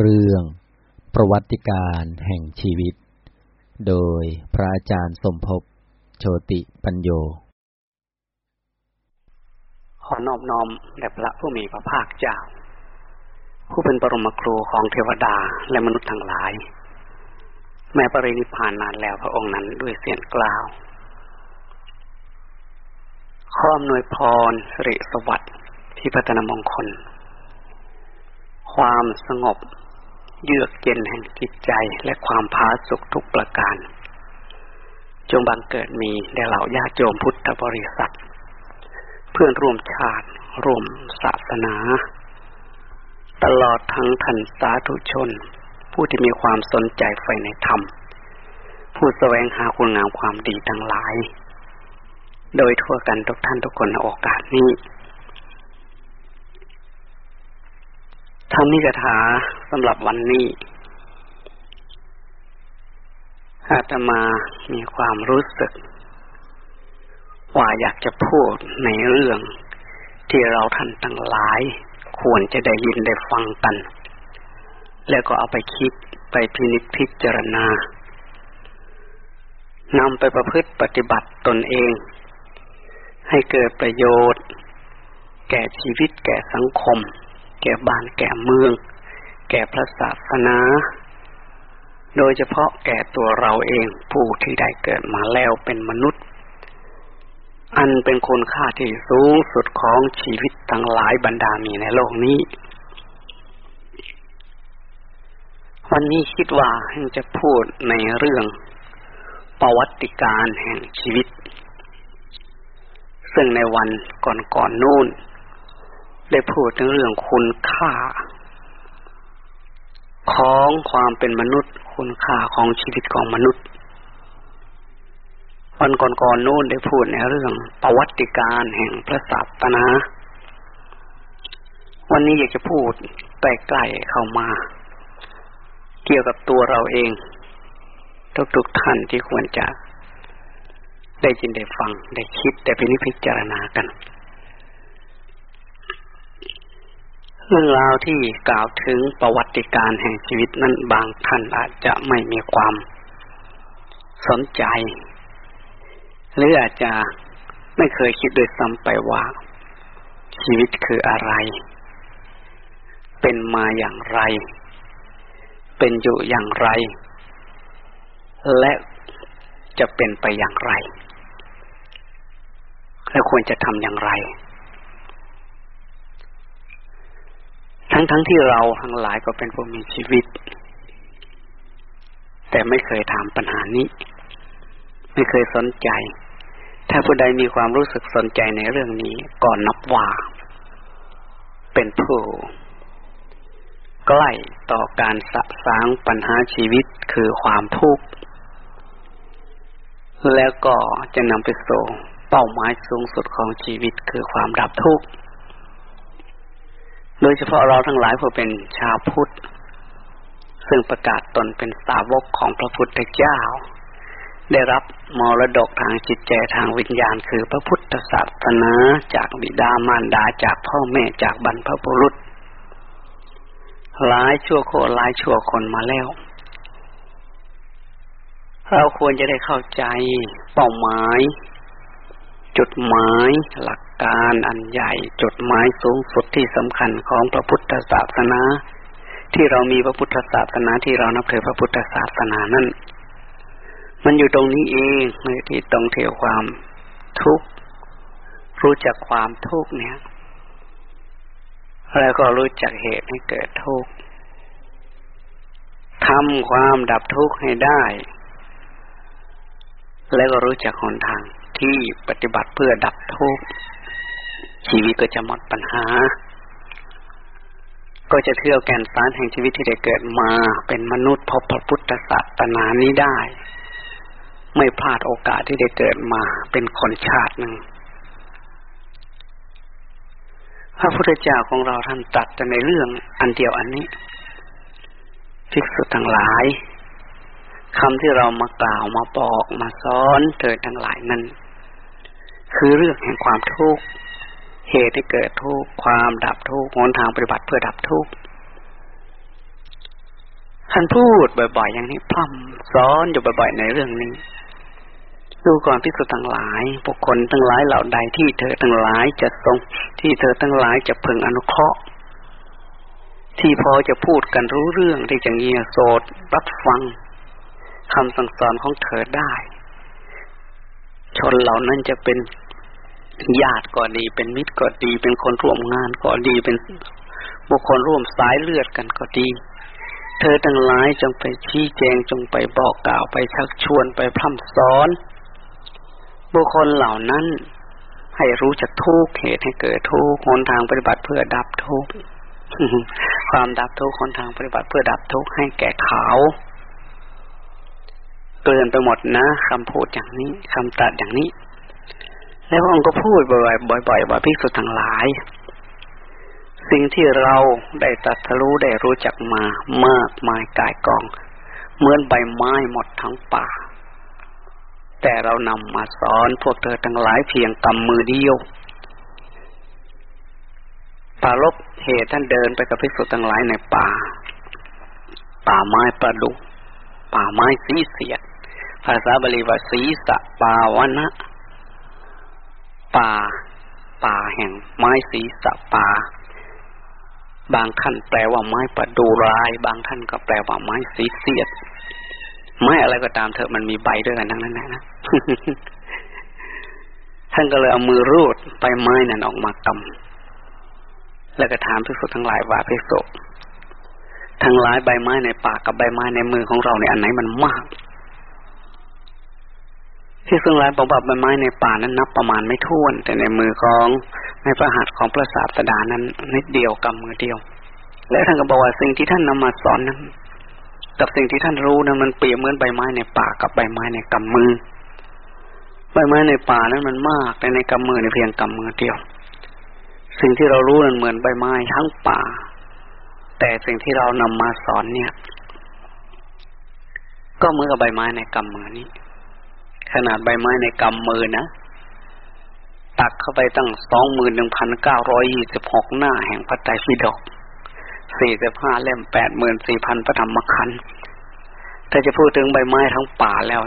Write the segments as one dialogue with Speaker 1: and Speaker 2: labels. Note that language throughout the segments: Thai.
Speaker 1: เรื่อง ประวัติการแห่งชีวิต โดยพระอาจารย์สมภพโชติปัญโย
Speaker 2: ขอนอบน้อมแด่พระผู้มีพระภาคเจ้า ผู้เป็นปรมครูของเทวดาและมนุษย์ทั้งหลาย แม้ปรินิพานนานแล้วพระองค์นั้นด้วยเสียงกล่าว ข้อมนวยพรสิริสวัสดิ์ที่พัฒนมงคลความสงบ เยือกเย็นแห่งจิตใจและความพาสุขทุกประการ จงบังเกิดมีแด่เหล่าญาติโยมพุทธบริษัท เพื่อนร่วมชาติร่วมศาสนา ตลอดทั้งท่านสาธุชน ผู้ที่มีความสนใจใฝ่ในธรรม ผู้แสวงหาคุณงามความดีทั้งหลาย โดยทั่วกันทุกท่านทุกคนในโอกาสนี้ ธรรมิกถาสำหรับวันนี้ อาตมามีความรู้สึก ว่าอยากจะพูดในเรื่องที่เราท่านทั้งหลาย ควรจะได้ยินได้ฟังกัน แล้วก็เอาไปคิดไปพินิจพิจารณานำไปประพฤติปฏิบัติตนเอง ให้เกิดประโยชน์ แก่ชีวิตแก่สังคม แก่บ้านแก่เมือง แก่พระศาสนา โดยเฉพาะแก่ตัวเราเองผู้ที่ได้เกิดมาแล้วเป็นมนุษย์ อันเป็นคุณค่าที่สูงสุดของชีวิตทั้งหลายบรรดามีในโลกนี้ วันนี้คิดว่าจะพูดในเรื่องประวัติการแห่งชีวิต ซึ่งในวันก่อนๆนนู่น ได้พูดถึงเรื่องคุณค่า ของความเป็นมนุษย์ คุณค่าของชีวิตของมนุษย์ วันก่อนๆนนู่นได้พูดในเรื่องประวัติการแห่งพระศาสนา วันนี้อยากจะพูดใกล้ๆเข้ามา เกี่ยวกับตัวเราเอง ทุกๆท่านที่ควรจะ ได้ยินได้ฟังได้คิดได้ไปนิพจารณากัน เรื่องราวที่กล่าวถึงประวัติการแห่งชีวิตนั้นบางท่านอาจจะไม่มีความสนใจ หรืออาจจะไม่เคยคิดโดยซ้ำไปว่า ชีวิตคืออะไร เป็นมาอย่างไร เป็นอยู่อย่างไร และจะเป็นไปอย่างไร และควรจะทำอย่างไร ทั้งๆทที่เราทั้งหลายก็เป็นผู้มีชีวิต แต่ไม่เคยถามปัญหานี้ ไม่เคยสนใจ ถ้าผู้ใดมีความรู้สึกสนใจในเรื่องนี้ก่อนนับว่า เป็นผู้ใกล้ต่อการสะสางปัญหาชีวิตคือความทุกข์แล้วก็จะนำไปสู่เป้าหมายสูงสุดของชีวิตคือความดับทุกข์ โดยเฉพาะเราทั้งหลายผู้เป็นชาวพุทธ ซึ่งประกาศตนเป็นสาวกของพระพุทธเจ้า ได้รับมรดกทางจิตใจทางวิญญาณ คือพระพุทธศาสนาจากบิดามารดาจากพ่อแม่จากบรรพบุรุษหลายชั่วโคหลายชั่วคนมาแล้ว เราควรจะได้เข้าใจเป้าหมาย จุดหมายหลักการอันใหญ่จุดหมายสูงสุดที่สำคัญของพระพุทธศาสนา ที่เรามีพระพุทธศาสนาที่เรานับถือพระพุทธศาสนานั้นมันอยู่ตรงนี้เองในที่ตรงเที่ยวความทุกข์รู้จักความทุกข์เนี่ย แล้วก็รู้จักเหตุให้เกิดทุกข์ทำความดับทุกข์ให้ได้ แล้วก็รู้จักหนทาง ที่ปฏิบัติเพื่อดับทุกข์ชีวิตก็จะหมดปัญหา ก็จะเที่ยวแก่นสารแห่งชีวิตที่ได้เกิดมาเป็นมนุษย์พบพระพุทธศาสนานี้ได้ ไม่พลาดโอกาสที่ได้เกิดมาเป็นคนชาติหนึ่งพระพุทธเจ้าของเราท่านตัดแต่ในเรื่องอันเดียวอันนี้ภิกษุทั้งหลายคำที่เรามากล่าวมาบอกมาสอนเธอทั้งหลายนั้น คือเรื่องแห่งความทุกข์เหตุที่เกิดทุกข์ความดับทุกข์หนทางปฏิบัติเพื่อดับทุกข์ท่านพูดบ่อย ๆ อย่างนี้พร่ำสอนอยู่บ่อย ๆ ในเรื่องนี้ ดูก่อนพิสุทั้งหลายบุคคลทั้งหลายเหล่าใดที่เธอทั้งหลายจะทรงที่เธอทั้งหลายจะพึงอนุเคราะห์ ที่พอจะพูดกันรู้เรื่องที่จะเงียโสดรับฟังคำสั่งสอนของเธอได้ ชนเหล่านั้นจะเป็น ญาติก็ดีเป็นมิตรก็ดี เป็นคนร่วมงานก็ดีเป็นบุคคลร่วมสายเลือดกันก็ดี เธอทั้งหลายจงไปชี้แจงจงไปบอกกล่าวไปชักชวนไปพร่ำสอน บุคคลเหล่านั้นให้รู้จักทุกเหตุให้เกิดทุกหนทางปฏิบัติเพื่อดับทุกความดับทุกหนทางปฏิบัติเพื่อดับทุกให้แก่เขาเตือนไปหมดนะคำพูดอย่างนี้คำตัดอย่างนี้ แล้วองค์ก็พูดบ่อยๆบ่อยๆว่าพิสุทั้งหลาย สิ่งที่เราได้ตัดทะลุได้รู้จักมามากมายกายกอง เหมือนใบไม้หมดทั้งป่า แต่เรานำมาสอนพวกเธอทั้งหลายเพียงกำมือเดียวปาลบเหตุท่านเดินไปกับพิสุทั้งหลายในป่า ป่าไม้ประดุ ป่าไม้สีเสียด ภาษาบาลีว่าสีสะปาวนะ ป่า ป่าแห่งไม้สีสะป่า บางท่านแปลว่าไม้ประดูราย บางท่านก็แปลว่าไม้สีเสียด ไม้อะไรก็ตามเถอะมันมีใบด้วยกันทั้งนั้นนะท่านก็เลยเอามือรูดใบไม้นั่นออกมากำแล้วก็ถามพิสุทั้งหลายว่าพิสุทั้งหลายใบไม้ในปากกับใบไม้ในมือของเราเนี่ยอันไหนมันมาก ที่ซึ่งหลายบอกว่าใบไม้ในป่านั้นนับประมาณไม่ท้วน แต่ในมือของในพระหัตถ์ของพระศาสดานั้นนิดเดียวกำมือเดียว และท่านก็บอกว่าสิ่งที่ท่านนำมาสอนนั้น กับสิ่งที่ท่านรู้นะมันเปรียบเหมือนใบไม้ในป่ากับใบไม้ในกำมือ ใบไม้ในป่านั้นมันมากแต่ในกำมือในเพียงกำมือเดียว สิ่งที่เรารู้นั้นเหมือนใบไม้ทั้งป่า แต่สิ่งที่เรานำมาสอนเนี่ย ก็เหมือนกับใบไม้ในกำมือนี้ ขนาดใบไม้ในกำมือนะ ตักเข้าไปตั้งสองหมื่นหนึ่งพันเก้าร้อยยี่สิบหกหน้าแห่งพระไตรปิฎกสี่สิบห้าเล่มแปดหมื่นสี่พันพระธรรมขันธ์ถ้าจะพูดถึงใบไม้ทั้งป่าแล้ว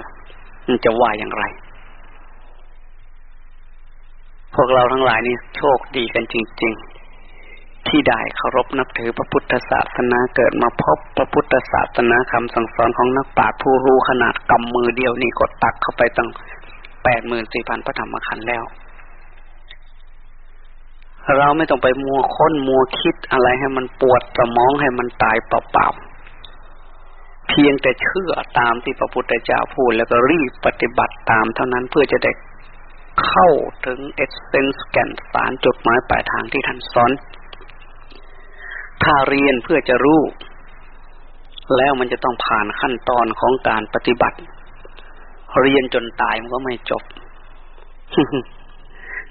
Speaker 2: มันจะว่าอย่างไร พวกเราทั้งหลายนี่โชคดีกันจริง ๆ ที่ได้เคารพนับถือพระพุทธศาสนาเกิดมาพบพระพุทธศาสนาคำสั่งสอนของนักปราชญ์ผู้รู้ขนาดกำมือเดียวนี่กดตักเข้าไปตั้งแปดหมื่นสี่พันพระธรรมขันธ์แล้ว เราไม่ต้องไปมัวค้นมัวคิดอะไรให้มันปวดสมองให้มันตายเปล่าๆเพียงแต่เชื่อตามที่พระพุทธเจ้าพูดแล้วก็รีบปฏิบัติตามเท่านั้นเพื่อจะได้เข้าถึงเอเซนส์แก่นสารจุดหมายปลายทางที่ท่านสอน ถ้าเรียนเพื่อจะรู้ แล้วมันจะต้องผ่านขั้นตอนของการปฏิบัติ เรียนจนตายมันก็ไม่จบ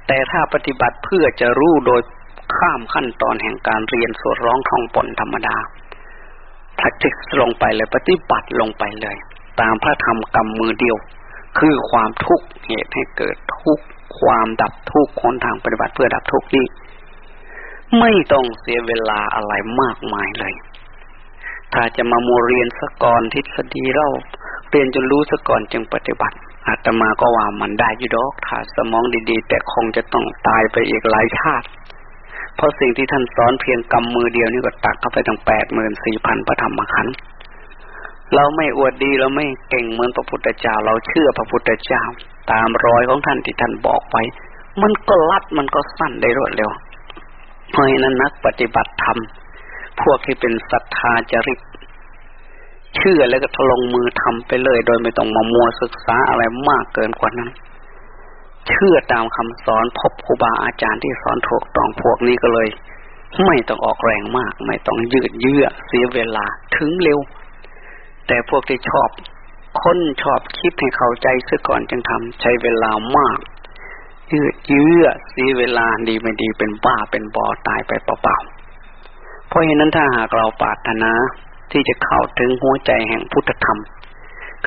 Speaker 2: แต่ถ้าปฏิบัติเพื่อจะรู้โดยข้ามขั้นตอนแห่งการเรียนสวดร้องท่องปนธรรมดา practice ลงไปเลยปฏิบัติลงไปเลย ตามพระธรรมกรรมมือเดียว คือความทุกข์เหตุให้เกิดทุกข์ความดับทุกข์คนทางปฏิบัติเพื่อดับทุกข์นี้ ไม่ต้องเสียเวลาอะไรมากมายเลย ถ้าจะมาโมเรียนสกอนทฤษฎีเราเรียนจนรู้สกอนจึงปฏิบัติอาตมาก็ว่ามันได้อยู่ดอกถ้าสมองดีๆ แต่คงจะต้องตายไปอีกหลายชาติ เพราะสิ่งที่ท่านสอนเพียงกำมือเดียวนี่ก็ตักเข้าไปตั้งแปดหมื่นสี่พันพระธรรมขันธ์เราไม่อวดดีเราไม่เก่งเหมือนพระพุทธเจ้า เราเชื่อพระพุทธเจ้า ตามรอยของท่านที่ท่านบอกไว้ มันก็ลัดมันก็สั้นได้รวดเร็ว เพราะฉะนั้นนักปฏิบัติธรรม พวกที่เป็นศรัทธาจริต เชื่อแล้วก็ทลงมือทำไปเลย โดยไม่ต้องมามัวศึกษาอะไรมากเกินกว่านั้น เชื่อตามคำสอนพบครูบาอาจารย์ที่สอนถูกต้องพวกนี้ก็เลย ไม่ต้องออกแรงมาก ไม่ต้องยืดเยื้อเสียเวลาถึงเร็ว แต่พวกที่ชอบค้นชอบคิดให้เข้าใจซะก่อนจึงทำใช้เวลามาก ยืดเยื้อเสียเวลาดีไม่ดีเป็นบ้าเป็นบอตายไปเปล่าๆ เพราะฉะนั้นถ้าหากเราปรารถนาที่จะเข้าถึงหัวใจแห่งพุทธธรรม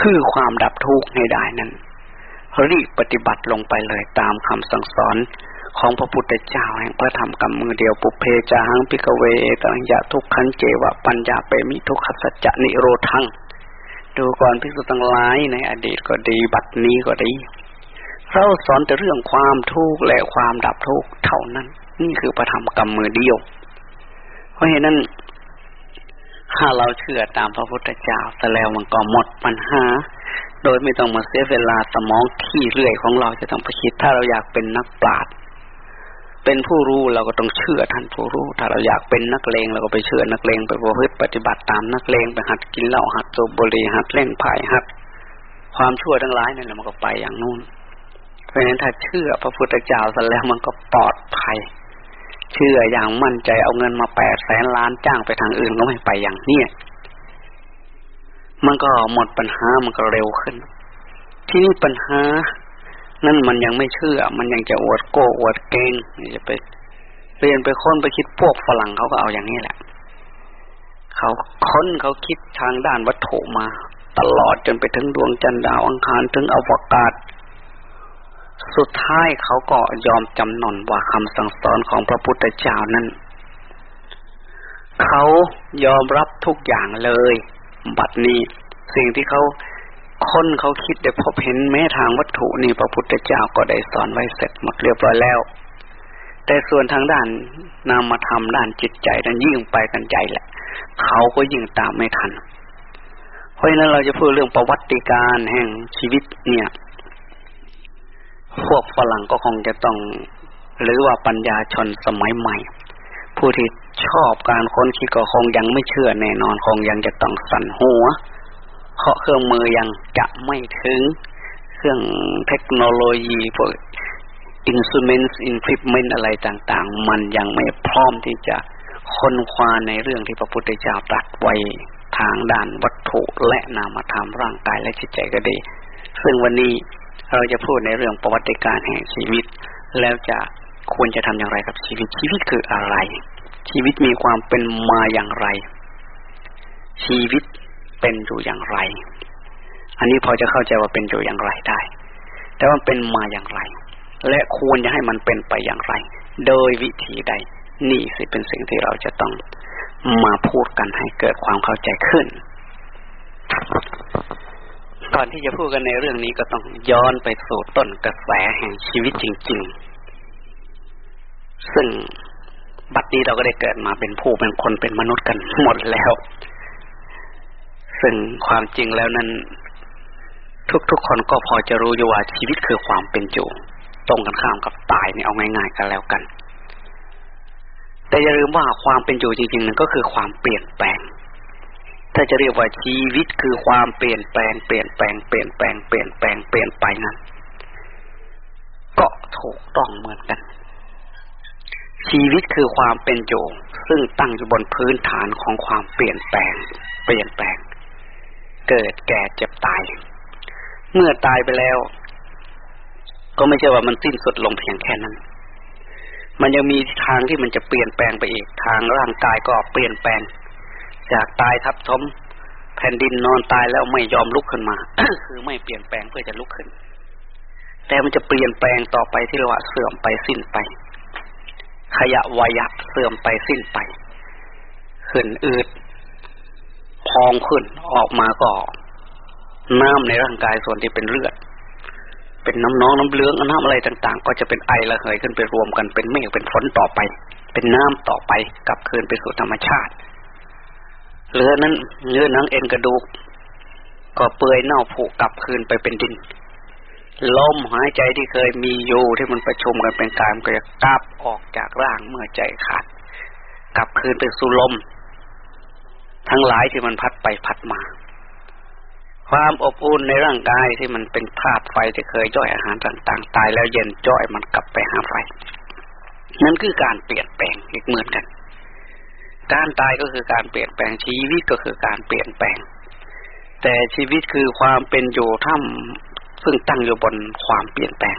Speaker 2: คือความดับทุกข์ให้ได้นั้นรีบปฏิบัติลงไปเลยตามคำสั่งสอนของพระพุทธเจ้าแห่งพระธรรมกำมือเดียวปุเพจาหังพิกเวตังยะทุกขันเจวะปัญญาเปมิทุกขสัจจะนิโรธัง ดูก่อนพิสุตั้งหลายในอดีตก็ดี บัดนี้ก็ดี เราสอนแต่เรื่องความทุกข์และความดับทุกข์เท่านั้น นี่คือพระธรรมกำมือเดียว เพราะฉะนั้น ถ้าเราเชื่อตามพระพุทธเจ้าแต่แล้วมันก็หมดปัญหา โดยไม่ต้องมาเสียเวลาสมองขี้เรื่อยของเราจะต้องไปคิด ถ้าเราอยากเป็นนักปราชญ์เป็นผู้รู้เราก็ต้องเชื่อท่านผู้รู้ ถ้าเราอยากเป็นนักเลงเราก็ไปเชื่อนักเลงไปประพฤติปฏิบัติตามนักเลงไปหัดกินเหล้าหัดสูบบุหรี่หัดเล่นไพ่หัด ความชั่วทั้งหลายนั่นแหละมันก็ไปอย่างนู้น เพราะฉะนั้นถ้าเชื่อพระพุทธเจ้าสัแล้วมันก็ปลอดภัย เชื่ออย่างมั่นใจเอาเงินมาแปดแสนล้านจ้างไปทางอื่นก็ไม่ไปอย่างเนี้ยมันก็หมดปัญหามันก็เร็วขึ้น ที่นี่ปัญหา นั่นมันยังไม่เชื่อ มันยังจะอวดโก้อวดเก่งนี่จะไปเรียนไปค้นไปคิดพวกฝรั่งเขาก็เอาอย่างนี้แหละ เขาค้นเขาคิดทางด้านวัตถุมา ตลอดจนไปถึงดวงจันทร์ดาวอังคารถึงอวกาศ สุดท้ายเขาก็ยอมจำนนว่าคำสั่งสอนของพระพุทธเจ้านั้น เขายอมรับทุกอย่างเลย บัดนี้ สิ่งที่เขาคนเขาคิดได้พบเห็นแม้ทางวัตถุนี่พระพุทธเจ้าก็ได้สอนไว้เสร็จหมดเรียบร้อยแล้ว แต่ส่วนทางด้านนามธรรมด้านจิตใจนั้นยิ่งไปกันใหญ่แหละ เขาก็ยิ่งตามไม่ทัน เพราะฉะนั้นเราจะพูดเรื่องประวัติการแห่งชีวิตเนี่ย พวกฝรั่งก็คงจะต้อง หรือว่าปัญญาชนสมัยใหม่ ผู้ที่ชอบการค้นคิดก็คงยังไม่เชื่อแน่นอนคงยังจะต้องสั่นหัว เพราะเครื่องมือยังจะไม่ถึง เครื่องเทคโนโลยีพวก instruments equipment อะไรต่าง ๆ มันยังไม่พร้อมที่จะค้นคว้าในเรื่องที่พระพุทธเจ้าตรัสไว้ทางด้านวัตถุและนามธรรมร่างกายและจิตใจก็ดี ซึ่งวันนี้ เราจะพูดในเรื่องประวัติการแห่งชีวิต แล้วจะควรจะทำอย่างไรกับชีวิต ชีวิตคืออะไร ชีวิตมีความเป็นมาอย่างไร ชีวิตเป็นอยู่อย่างไร อันนี้พอจะเข้าใจว่าเป็นอยู่อย่างไรได้ แต่ว่าเป็นมาอย่างไร และควรจะให้มันเป็นไปอย่างไร โดยวิธีใด นี่สิเป็นสิ่งที่เราจะต้องมาพูดกันให้เกิดความเข้าใจขึ้น ก่อนที่จะพูดกันในเรื่องนี้ก็ต้องย้อนไปสู่ต้นกระแสแห่งชีวิตจริง ๆ ซึ่งบัดนี้เราก็ได้เกิดมาเป็นผู้เป็นคนเป็นมนุษย์กันหมดแล้ว ซึ่งความจริงแล้วนั้น ทุกๆคนก็พอจะรู้อยู่ว่าชีวิตคือความเป็นอยู่ตรงกันข้ามกับตายนี่เอาง่ายๆกันแล้วกัน แต่อย่าลืมว่าความเป็นอยู่จริงๆนั้นก็คือความเปลี่ยนแปลง ถ้าจะเรียกว่าชีวิตคือความเปลี่ยนแปลงเปลี่ยนแปลงเปลี่ยนแปลงเปลี่ยนแปลงเปลี่ยนไปนั้นก็ถูกต้องเหมือนกัน ชีวิตคือความเป็นอยู่ซึ่งตั้งอยู่บนพื้นฐานของความเปลี่ยนแปลง เปลี่ยนแปลง เกิดแก่เจ็บตาย เมื่อตายไปแล้ว ก็ไม่ใช่ว่ามันสิ้นสุดลงเพียงแค่นั้นมันยังมีทางที่มันจะเปลี่ยนแปลงไปอีกทางร่างกายก็เปลี่ยนแปลง จากตายทับทมแผ่นดินนอนตายแล้วไม่ยอมลุกขึ้นมา คือไม่เปลี่ยนแปลงเพื่อจะลุกขึ้น แต่มันจะเปลี่ยนแปลงต่อไปที่เราว่าเสื่อมไปสิ้นไป ขยะวายะเสื่อมไปสิ้นไป ขึ้นอืดพองขึ้นออกมาก็น้ำในร่างกายส่วนที่เป็นเลือด เป็นน้ำน้องน้ำเลืองน้ำอะไรต่าง ๆ ก็จะเป็นไอระเหยขึ้นไปรวมกันเป็นเมฆเป็นฝนต่อไป เป็นน้ำต่อไปกลับคืนไปสู่ธรรมชาติ เหลือนั้นเนื้อหนังเอ็นกระดูก ก็เปื่อยเน่าผุกลับคืนไปเป็นดินลมหายใจที่เคยมีอยู่ที่มันประชุมกันเป็นกายมันก็จะกลับออกจากร่างเมื่อใจขาด กลับคืนไปสู่ลม ทั้งหลายที่มันพัดไปพัดมา ความอบอุ่นในร่างกายที่มันเป็นธาตุไฟที่เคยย่อยอาหารต่างๆ ตายแล้วเย็นจ้อยมันกลับไปหาไฟนั่นคือการเปลี่ยนแปลงอีกเหมือนกัน การตายก็คือการเปลี่ยนแปลงชีวิตก็คือการเปลี่ยนแปลง แต่ชีวิตคือความเป็นอยู่ท่ามซึ่งตั้งอยู่บนความเปลี่ยนแปลง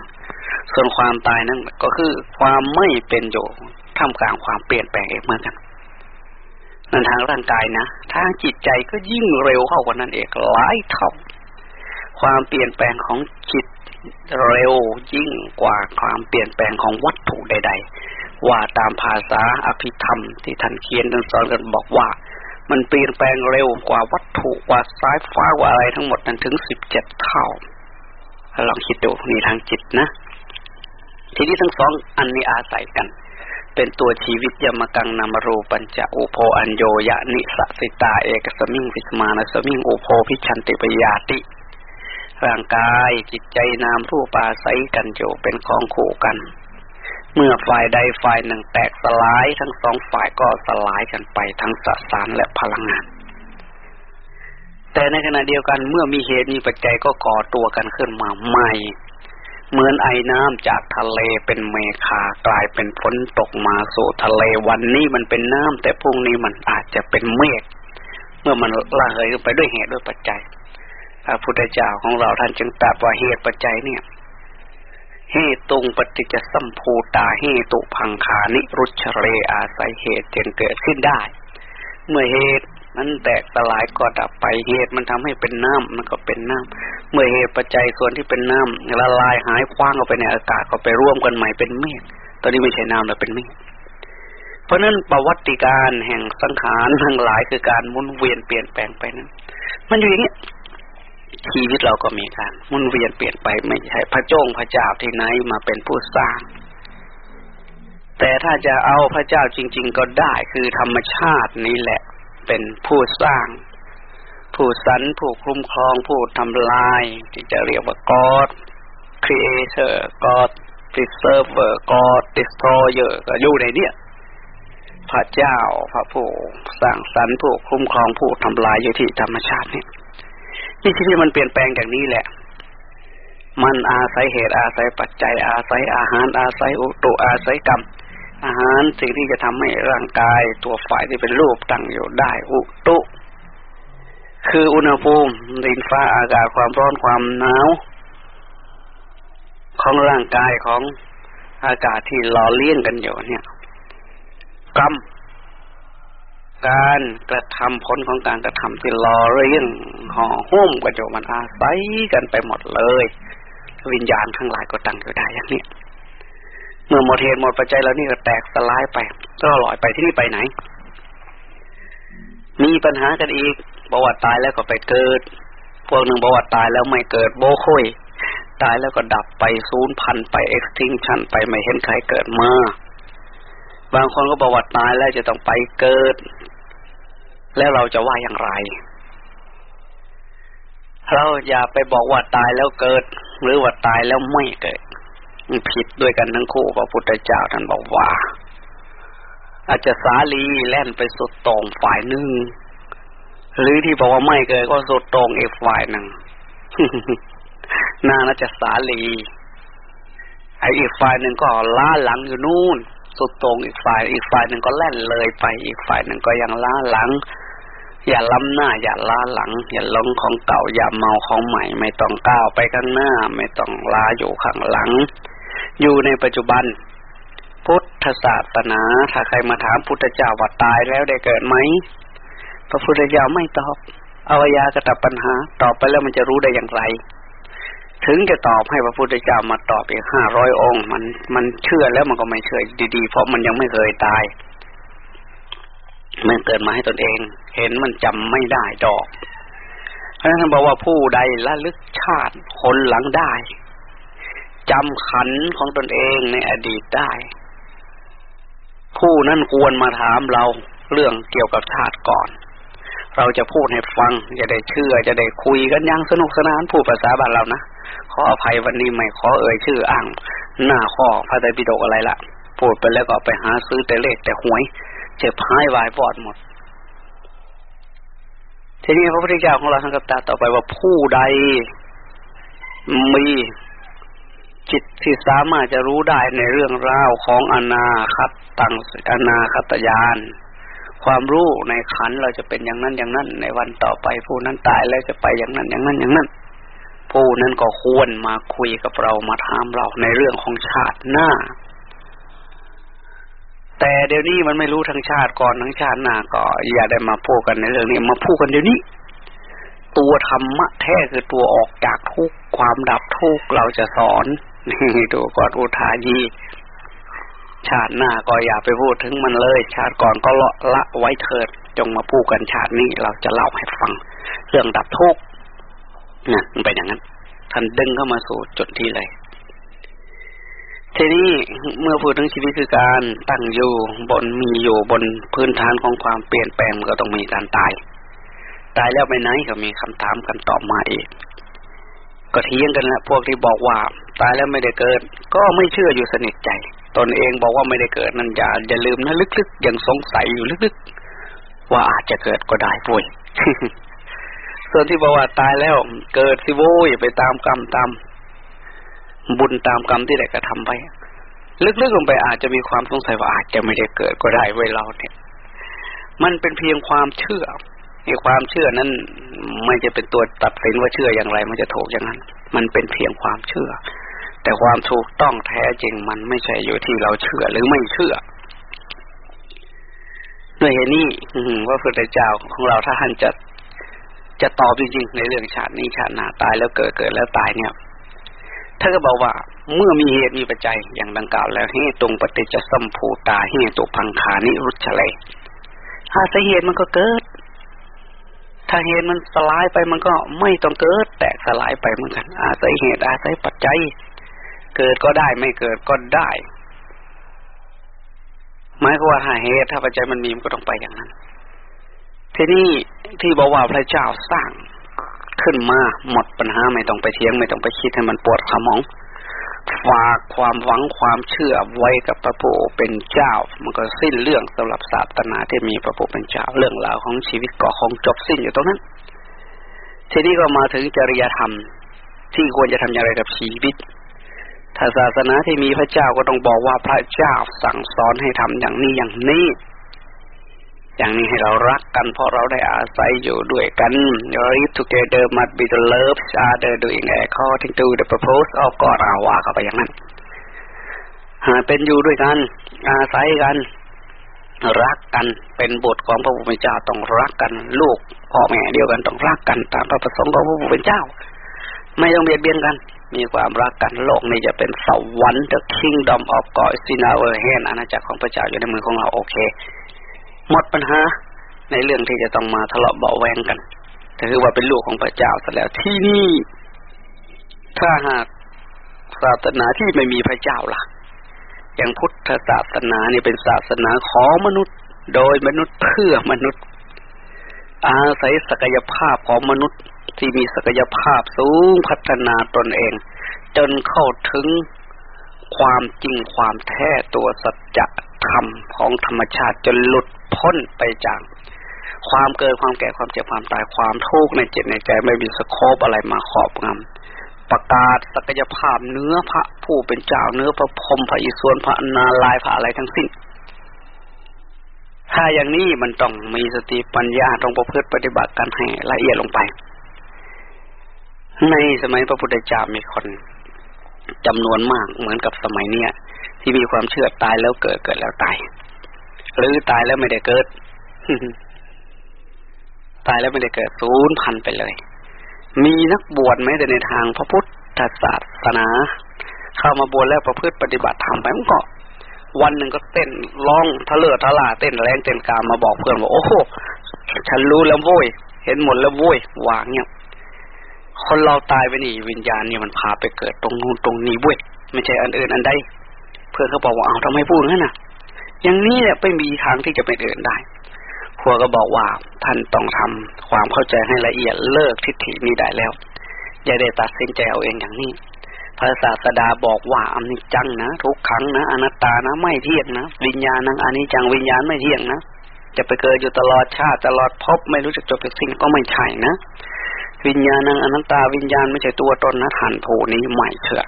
Speaker 2: ส่วนความตายนั้นก็คือความไม่เป็นอยู่ท่ามกลางความเปลี่ยนแปลงเองเหมือนกันนั่นทางร่างกายนะทางจิตใจก็ยิ่งเร็วเข้ากว่านั้นเองหลายเท่าความเปลี่ยนแปลงของจิต เร็วยิ่งกว่าความเปลี่ยนแปลงของวัตถุใด ๆ ว่าตามภาษาอภิธรรมที่ท่านเขียนท่านสอนกันบอกว่า มันเปลี่ยนแปลงเร็วกว่าวัตถุกว่าสายฟ้ากว่าอะไรทั้งหมดนั้นถึงสิบเจ็ดเท่าลองคิดดูนี่ทางจิตนะ ทีนี้ทั้งสองอันนี้อาศัยกัน เป็นตัวชีวิตยมกังนามรูปัญจะอุโภอัญโญญญะนิสสิตาเอกัสมิงภิชชมานัสมิงอุโภภิชชันติปัจจยาติ ร่างกายจิตใจนามรูปอาศัยกันอยู่เป็นของคู่กัน เมื่อฝ่ายใดฝ่ายหนึ่งแตกสลายทั้งสองฝ่ายก็สลายกันไปทั้งสสารและพลังงาน แต่ในขณะเดียวกันเมื่อมีเหตุมีปัจจัยก็ก่อตัวกันขึ้นมาใหม่ เหมือนไอ้น้ำจากทะเลเป็นเมฆากลายเป็นฝนตกมาสู่ทะเลวันนี้มันเป็นน้ำแต่พรุ่งนี้มันอาจจะเป็นเมฆเมื่อมันละเหยไปด้วยเหตุด้วยปัจจัย ระพุทธเจ้าของเราท่านจึงตรัสว่าเหตุปัจจัยเนี่ยเหตุตรงปฏิจจสัมภูตาเหตุพังคานิรุชเรอาศัยเหตุจึงเกิดขึ้นได้ เมื่อเหตุนั้นแตกสลายก็ดับไปเหตุมันทำให้เป็นน้ำมันก็เป็นน้ำเมื่อเหตุปัจจัยส่วนที่เป็นน้ำละลายหายคว้างออกไปในอากาศก็ไปร่วมกันใหม่เป็นเมฆตอนนี้ไม่ใช่น้ำแล้วเป็นเมฆเพราะนั้นประวัติการแห่งสังขารทั้งหลายคือการหมุนเวียนเปลี่ยนแปลงไปนั้น มันอยู่อย่างนี้ ชีวิตเราก็มีการมุนเวียนเปลี่ยนไปไม่ใช่พระโจ้งพระเจ้าที่ไหนมาเป็นผู้สร้าง แต่ถ้าจะเอาพระเจ้าจริง ๆ ก็ได้คือธรรมชาตินี้แหละ เป็นผู้สร้าง ผู้สรรผู้คุ้มครองผู้ทำลาย ที่จะเรียกว่า God Creator God Preserver God Destroyer ก็อยู่ในเนี้ยพระเจ้าพระผู้สร้างสรรค์ผู้คุ้มครองผู้ทำลายอยู่ที่ธรรมชาตินี่ นี่ชีวิตมันเปลี่ยนแปลงอย่างนี้แหละ มันอาศัยเหตุอาศัยปัจจัย อาศัยอาหารอาศัยอุตุอาศัยกรรม อาหารสิ่งที่จะทำให้ร่างกายตัวฝ่ายที่เป็นรูปตั้งอยู่ได้ อุตุ คืออุณหภูมิดินฟ้าอากาศความร้อนความหนาวของร่างกายของอากาศที่หล่อเลี้ยงกันอยู่เนี่ย กรรม การกระทำผลของการกระทำที่รอเรื่องห่อหุ้มกระโจมันอาศัยกันไปหมดเลย วิญญาณทั้งหลายก็ตั้งอยู่ได้อย่างนี้เมื่อหมดเหตุหมดปัจจัยแล้วนี่ก็แตกสลายไป ก็ลอยไปที่นี่ไปไหน มีปัญหากันอีกบว่าตายแล้วก็ไปเกิด พวกหนึ่งบว่าตายแล้วไม่เกิดโบคุยตายแล้วก็ดับไปศูนย์พันไปเอ็กซ์ทิงชันไปไม่เห็นใครเกิดมา บางคนก็บอกว่าตายแล้วจะต้องไปเกิด แล้วเราจะว่าอย่างไร เราอย่าไปบอกว่าตายแล้วเกิด หรือว่าตายแล้วไม่เกิดผิดด้วยกันทั้งคู่พระพุทธเจ้าท่านบอกว่า อาจจะสาลีแล่นไปสุดตรงฝ่ายหนึ่งหรือที่บอกว่าไม่เกิดก็สุดตรงอีกฝ่ายหนึ่งนาน่าจะสาลีไอ้อีกฝ่ายหนึ่งก็ล้าหลังอยู่นู่น สุดตรงอีกฝ่าย อีกฝ่ายหนึ่งก็แล่นเลยไป อีกฝ่ายหนึ่งก็ยังล้าหลัง อย่าล้ำหน้า อย่าล้าหลัง อย่าลงของเก่า อย่าเมาของใหม่ ไม่ต้องก้าวไปข้างหน้า ไม่ต้องล้าอยู่ข้างหลัง อยู่ในปัจจุบัน พุทธศาสนา ถ้าใครมาถามพุทธเจ้าว่าตายแล้วได้เกิดไหมพระพุทธเจ้าไม่ตอบอวยากระตับปัญหา ตอบไปแล้วมันจะรู้ได้อย่างไร ถึงจะตอบให้พระพุทธเจ้ามาตอบอีกห้าร้อยองค์ มันมันเชื่อแล้วมันก็ไม่เชื่อดีๆ เพราะมันยังไม่เคยตาย มันเกิดมาให้ตนเอง เห็นมันจำไม่ได้ดอกเพราะฉะนั้นบอกว่าผู้ใดละลึกชาติคนหลังได้จำขันของตนเองในอดีตได้ ผู้นั้นควรมาถามเราเรื่องเกี่ยวกับชาติก่อน เราจะพูดให้ฟัง จะได้เชื่อจะได้คุยกันย่างสนุกสนานพูดภาษาบ้านเรานะ ขออภัยวันนี้ไม่ขอเอ่ยชื่ออ้าง หน้าข้อพระไตรปิฎกอะไรละพูดไปแล้วก็ไปหาซื้อแต่เลขแต่หวย เจ็บหายวายปอดหมด ทีนี้พระพุทธเจ้าของเราท่านก็ตรัสต่อไปว่าผู้ใดมีจิตที่สามารถจะรู้ได้ในเรื่องราวของอนาคตตังอนาคตยาน ความรู้ในขันเราจะเป็นอย่างนั้นอย่างนั้น ในวันต่อไปผู้นั้นตายแล้วจะไปอย่างนั้นอย่างนั้นอย่างนั้น ผู้นั้นก็ควรมาคุยกับเรามาถามเราในเรื่องของชาติหน้า แต่เดี๋ยวนี้มันไม่รู้ทั้งชาติก่อนทั้งชาติหน้าก็อย่าได้มาพูดกันในเรื่องนี้มาพูดกันเดี๋ยวนี้ ตัวธรรมะแท้คือตัวออกจากทุกความดับทุกเราจะสอนนี่ดูก่อนอุทายีชาติหน้าก็อย่าไปพูดถึงมันเลย ชาติก่อนก็ละละไว้เถิด จงมาพูดกันชาตินี้เราจะเล่าให้ฟัง เรื่องดับทุกข์ นี่ยมันเป็นอย่างนั้น ท่านดึงเข้ามาสู่จุดที่เลย ทีนี้เมื่อพูดถึงชีวิตคือการตั้งอยู่บนมีอยู่บนพื้นฐานของความเปลี่ยนแปลงก็ต้องมีการตาย ตายแล้วไปไหนก็มีคำถามกันตอบมาอีกก็เทียงกันแล้วพวกที่บอกว่า ตายแล้วไม่ได้เกิด ก็ไม่เชื่ออยู่สนิทใจ ตนเองบอกว่าไม่ได้เกิดนั่นอย่าอย่าลืมนะลึกๆยังสงสัยอยู่ลึกๆ ว่าอาจจะเกิดก็ได้ป่วย ส่วนที่บอกว่าตายแล้ว เกิดสิโว้ยไปตามกรรมตาม บุญตามกรรมที่ได้กระทำไปลึกๆลงไปอาจจะมีความสงสัยว่าอาจจะไม่ได้เกิดก็ได้ไว้เราเนี่ย มันเป็นเพียงความเชื่อในความเชื่อนั้นไม่จะเป็นตัวตัดสินว่าเชื่ออย่างไร มันจะถูกอย่างนั้น มันเป็นเพียงความเชื่อ แต่ความถูกต้องแท้จริงมันไม่ใช่อยู่ที่เราเชื่อหรือไม่เชื่อด้วยเหตุนี้ว่าพระเจ้าของเราถ้าท่านจะ จะตอบจริงๆในเรื่องชาตินี้ชาติหน้าตายแล้วเกิดเกิดแล้วตายเนี่ยท่านก็บอกว่าเมื่อมีเหตุมีปัจจัยอย่างดังกล่าวแล้วให้ตรงปฏิจจสัมภูตาให้ตุพังขานิรุชเลยอาศัยเหตุมันก็เกิด ถ้าเหตุมันสลายไปมันก็ไม่ต้องเกิด แตกสลายไปเหมือนกัน อาศัยเหตุอาศัยปัจจัย เกิดก็ได้ไม่เกิดก็ได้หมายความว่าถ้าเหตุถ้าปัจจัยมันมีมันก็ต้องไปอย่างนั้น ทีนี้ที่บอกว่าพระเจ้าสร้างขึ้นมาหมดปัญหาไม่ต้องไปเทียงไม่ต้องไปคิดให้มันปวดขมอง ฝากความหวังความเชื่อไว้กับพระผู้เป็นเจ้า มันก็สิ้นเรื่องสำหรับศาสนาที่มีพระผู้เป็นเจ้า เรื่องราวของชีวิตก็คงจบสิ้นอยู่ตรงนั้น ทีนี้ก็มาถึงจริยธรรมที่ควรจะทำอย่างไรกับชีวิต ถ้าศาสนาที่มีพระเจ้าก็ต้องบอกว่าพระเจ้าสั่งสอนให้ทำอย่างนี้อย่างนี้ อย่างนี้ให้เรารักกันเพราะเราได้อาศัยอยู่ด้วยกัน live together must be the love each other doing according to the purpose of God อาว่าเข้าไปอย่างนั้นเป็นอยู่ด้วยกัน อาศัยกัน รักกันเป็นบทของพระผู้เป็นเจ้าต้องรักกันลูกพ่อแม่เดียวกันต้องรักกันตามพระประสงค์ของพระผู้เป็นเจ้า ไม่ต้องเบียดเบียนกัน มีความรักกันโลกนี้จะเป็นสวรรค์ the kingdom of God is in our hand อาณาจักรของพระเจ้าอยู่ในมือของเราโอเค หมดปัญหาในเรื่องที่จะต้องมาทะเลาะเบาแวงกันถือว่าเป็นลูกของพระเจ้าซะแล้วที่นี่ ถ้าหากศาสนาที่ไม่มีพระเจ้าล่ะ อย่างพุทธศาสนาเนี่เป็นศาสนาของมนุษย์ โดยมนุษย์เพื่อมนุษย์ อาศัยศักยภาพของมนุษย์ที่มีศักยภาพสูงพัฒนาตนเอง จนเข้าถึงความจริงความแท้ตัวสัจธรรมของธรรมชาติจนหลุด พ้นไปจากความเกิดความแก่ความเจ็บความตายความทุกข์ในจิตในใจไม่มีสโคบอะไรมาขอบงำประกาศศักยภาพเนื้อพระผู้เป็นเจ้าเนื้อพระพรมพระอิศวรพระนาลายพระอะไรทั้งสิ้น ถ้าอย่างนี้มันต้องมีสติปัญญาต้องประพฤติปฏิบัติกันให้ละเอียดลงไป ในสมัยพระพุทธเจ้ามีคนจำนวนมากเหมือนกับสมัยเนี้ยที่มีความเชื่อตายแล้วเกิดเกิดแล้วตาย หรือตายแล้วไม่ได้เกิด ตายแล้วไม่ได้เกิดศูนย์พันไปเลย มีนักบวชไหมแต่ในทางพระพุทธศาสนา เข้ามาบวชแล้วประพฤติปฏิบัติธรรมไปมันก็วันหนึ่งก็เต้นร้องทะเลาะทะลาเต้นแรงเต้นกามมาบอกเพื่อนว่าโอ้โหฉันรู้แล้วโว้ยเห็นหมดแล้วโว้ยวางเนี่ยคนเราตายไปนี่วิญญาณเนี่ยมันพาไปเกิดตรงนู้นตรงนี้เว้ยไม่ใช่อันอื่นอันใดเพื่อนเขาบอกว่าเอาทำไมพูดงั้นน่ะ อย่างนี้เนี่ยไม่มีทางที่จะไปเดินได้ครัวก็บอกว่าท่านต้องทำความเข้าใจให้ละเอียดเลิกทิฏฐินี้ได้แล้ว อย่าได้ตัดสินใจเอาเองอย่างนี้พระศาสดาบอกว่าอนิจจังนะทุกครั้งนะอนัตตานะไม่เที่ยงนะวิญญาณังอนิจจังวิญญาณไม่เที่ยงนะจะไปเกิดอยู่ตลอดชาติตลอดพบไม่รู้จักจบจากสิ่งก็ไม่ใช่นะ วิญญาณังอนัตตาวิญญาณไม่ใช่ตัวตนนะท่านผู้นี้ไม่เถื่อ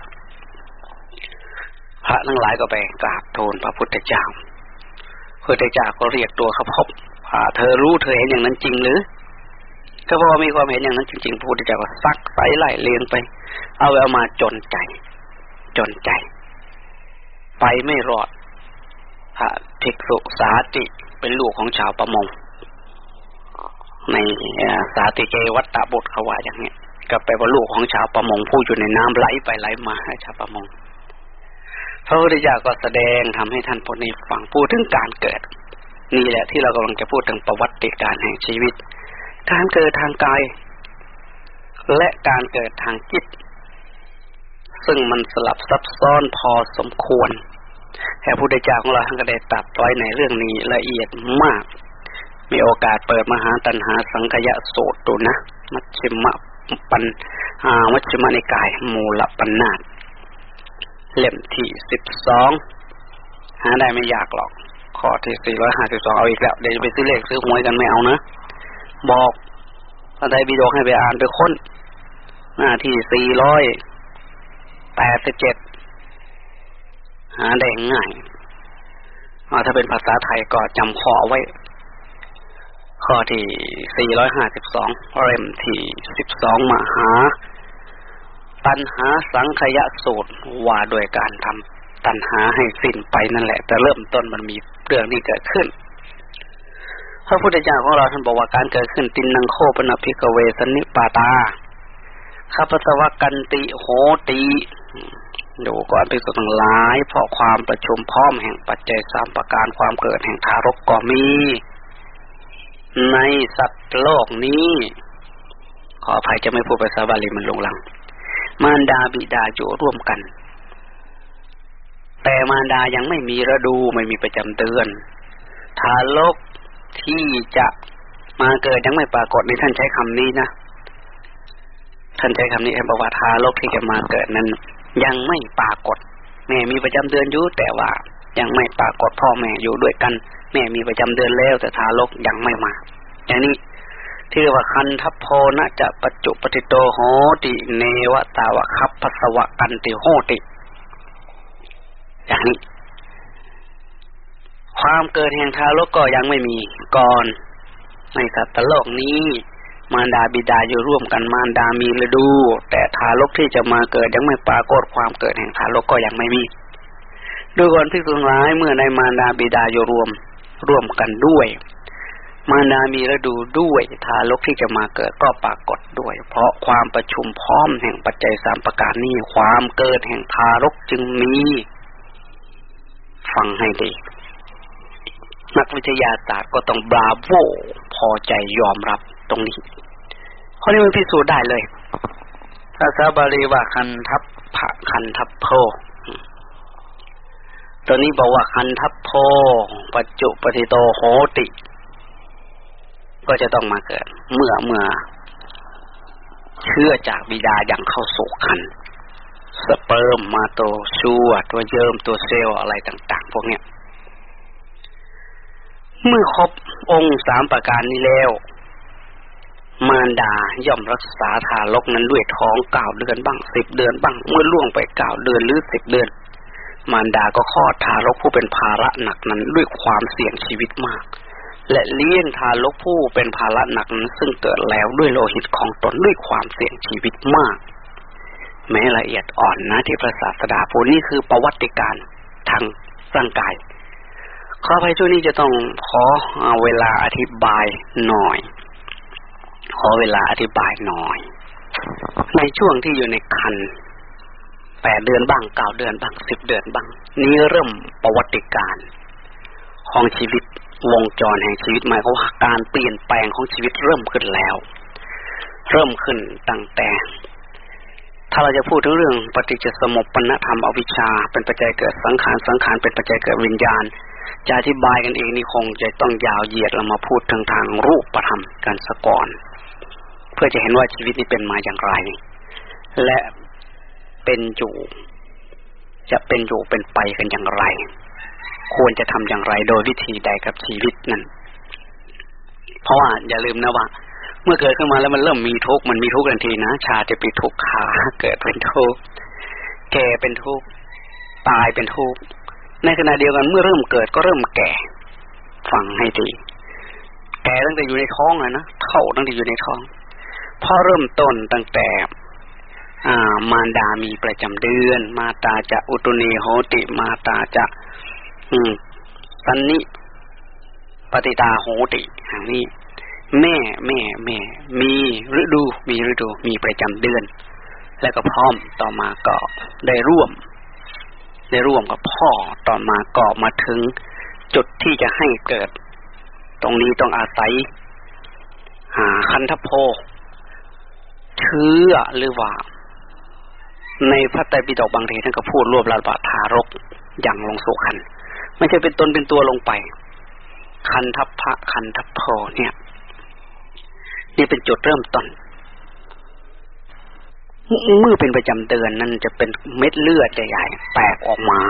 Speaker 2: พระทั้งหลายก็ไปกราบทูลพระพุทธเจ้า พระเจ้าก็เรียกตัวเขาพบเธอรู้เธอเห็นอย่างนั้นจริงหรือก็พอมีความเห็นอย่างนั้นจริงๆพระพุทธเจ้าก็ซักใส่ไหลเลียงไป เอาเอามาจนใจ จนใจ ไปไม่รอดพระเทกสุสาติเป็นลูกของชาวประมง ในสาติเกวัตตบุตรเขาว่าอย่างเนี้ยก็แปว่าลูกของชาวประมงผู้อยู่ในน้ำไหลไปไหลมาให้ชาวประมง พระพุทธเจ้าก็แสดงทำให้ท่านผู้นี้ฟังพูดถึงการเกิด นี่แหละที่เรากำลังจะพูดถึงประวัติการแห่งชีวิต การเกิดทางกาย และการเกิดทางจิต ซึ่งมันสลับซับซ้อนพอสมควรแต่พุทธเจ้าของเราท่านก็ได้ตัดไว้ในเรื่องนี้ละเอียดมาก มีโอกาสเปิดมหาตัณหาสังขยะโสตดูนะ มัชฌิมปันอามัชฌิมานิกาย มูลปัญนาต เล่มที่สิบสองหาได้ไม่ยากหรอก ข้อที่สี่ร้อยห้าสิบสองเอาอีกแล้ว เดี๋ยวจะไปซื้อเลขซื้อหวยกันไม่เอานะ บอกพระไตรปิฎกให้ไปอ่านไปค้น หน้าที่สี่ร้อยแปดสิบเจ็ดหาได้ง่ายถ้าเป็นภาษาไทยก็จำข้อไว้ ข้อที่ 452 เล่มที่ 12 มหา ตัณหาสังขยสูตรว่าโดยการทำตัณหาให้สิ้นไปนั่นแหละ แต่เริ่มต้นมันมีเรื่องนี้เกิดขึ้น พระพุทธเจ้าของเราท่านบอกว่าการเกิดขึ้นติณณังโขปนภิกขเวสันนิปาตาคัพภัสสาวักกันติโหติดูก่อนพิสุทั้งหลาย เพราะความประชุมพร้อมแห่งปัจจัยสามประการความเกิดแห่งทารกก็มี ในสัตว์โลกนี้ ขออภัยจะไม่พูดภาษาบาลีมันลงลัง มารดาบิดาอยู่ร่วมกัน แต่มารดายังไม่มีฤดูไม่มีประจำเดือน ทารกที่จะมาเกิดยังไม่ปรากฏในท่านใช้คำนี้นะ ท่านใช้คำนี้เองบอกว่าทารกที่จะมาเกิดนั้น ยังไม่ปรากฏ แม่มีประจำเดือนอยู่แต่ว่ายังไม่ปรากฏพ่อแม่อยู่ด้วยกัน แม่มีประจำเดือนแล้วแต่ทารกยังไม่มา อย่างนี้ ที่เรียกว่าคันทัพโพนะจะปัจจุปฏิโตโหติเนวตาวะคับพัสวะกันติโหติ อย่างนี้ ความเกิดแห่งทารกก็ยังไม่มีก่อน ในสัตว์โลกนี้ มารดาบิดาอยู่ร่วมกันมารดามีฤดู แต่ทารกที่จะมาเกิดยังไม่ปรากฏความเกิดแห่งทารกก็ยังไม่มีด้วยก่อนที่สุดร้ายเมื่อในมารดาบิดาอยู่รวมร่วมกันด้วย มารดามีฤดูด้วยทารกที่จะมาเกิดก็ปรากฏด้วย เพราะความประชุมพร้อมแห่งปัจจัยสามประการนี้ความเกิดแห่งทารกจึงมี ฟังให้ดี นักวิทยาศาสตร์ก็ต้องบราโวพอใจยอมรับตรงนี้ข้อนี้มันพิสูจน์ได้เลยภาษาบาลีว่าคันทัพผะคันทัพโพตัวนี้บอกว่าคันทัพโพปัจจุปฏิโตโหติ ก็จะต้องมาเกิด เมื่อเมื่อเชื่อจากบิดาอย่างเข้าสู่คัน สเปิร์มมาโตชัวตัวเยิมตัวเซลล์อะไรต่าง ๆ พวกเนี้ย เมื่อครบองค์สามประการนี้แล้ว มารดาย่อมรักษาทารกนั้นด้วยท้องเก้าเดือนบ้างสิบเดือนบ้าง เมื่อล่วงไปเก้าเดือนหรือสิบเดือน มารดาก็คลอดทารกผู้เป็นภาระหนักนั้นด้วยความเสี่ยงชีวิตมาก และเลี้ยงทารกผู้เป็นภาระหนักนั้นซึ่งเกิดแล้วด้วยโลหิตของตนด้วยความเสี่ยงชีวิตมาก แม้ละเอียดอ่อนนะที่พระศาสดาพูดนี่คือประวัติการทางร่างกายขออภัยช่วงนี้จะต้องขอเอาเวลาอธิบายหน่อย ขอเวลาอธิบายหน่อย ในช่วงที่อยู่ในคันแปดเดือนบ้างเก้าเดือนบ้างสิบเดือนบ้าง นี้เริ่มประวัติการของชีวิต วงจรแห่งชีวิตหมายความว่าการเปลี่ยนแปลงของชีวิตเริ่มขึ้นแล้ว เริ่มขึ้นตั้งแต่ ถ้าเราจะพูดถึงเรื่องปฏิจจสมุปปนธรรมอวิชชา เป็นปัจจัยเกิดสังขารสังขารเป็นปัจจัยเกิดวิญญาณ จะอธิบายกันเองนี่คงจะต้องยาวเหยียดเรามาพูดทางทางรูปประธรรมกันสะก่อน เพื่อจะเห็นว่าชีวิตนี้เป็นมาอย่างไร และเป็นอยู่ จะเป็นอยู่เป็นไปกันอย่างไร ควรจะทำอย่างไรโดยวิธีใดกับชีวิตนั้นเพราะว่าอย่าลืมนะว่า เมื่อเกิดขึ้นมาแล้วมันเริ่มมีทุกข์มันมีทุกข์ทันทีนะชาจะเป็นทุกข์ขาเกิดเป็นทุกข์แก่เป็นทุกข์ตายเป็นทุกข์ในขณะเดียวกันเมื่อเริ่มเกิดก็เริ่มแก่ฟังให้ดีแก่ตั้งแต่อยู่ในท้องเลยนะเท่าตั้งแต่อยู่ในท้องพอเริ่มต้นตั้งแต่อ่ามารดามีประจำเดือน มาตาจะอุตุเนโหติ มาตาจะ อืมสันนิปฏิตาโหติอย่างนี้แม่แม่แม่ มีฤดู มีฤดู มีประจำเดือน แล้วก็พร้อมต่อมาก็ได้ร่วม ได้ร่วมกับพ่อต่อมาก็มาถึง จุดที่จะให้เกิด ตรงนี้ต้องอาศัย หาคันทโพเชื่อหรือว่า ในพระไตรปิฎกบางทีท่านก็พูดรวบระบาทารกอย่างลงสู่คัน ไม่ใช่เป็นตนเป็นตัวลงไป คันทัพพระคันทัพโพเนี่ยนี่เป็นจุดเริ่มต้นเมื่อเป็นประจำเดือนนั่นจะเป็นเม็ดเลือดใหญ่ๆแตกออกมา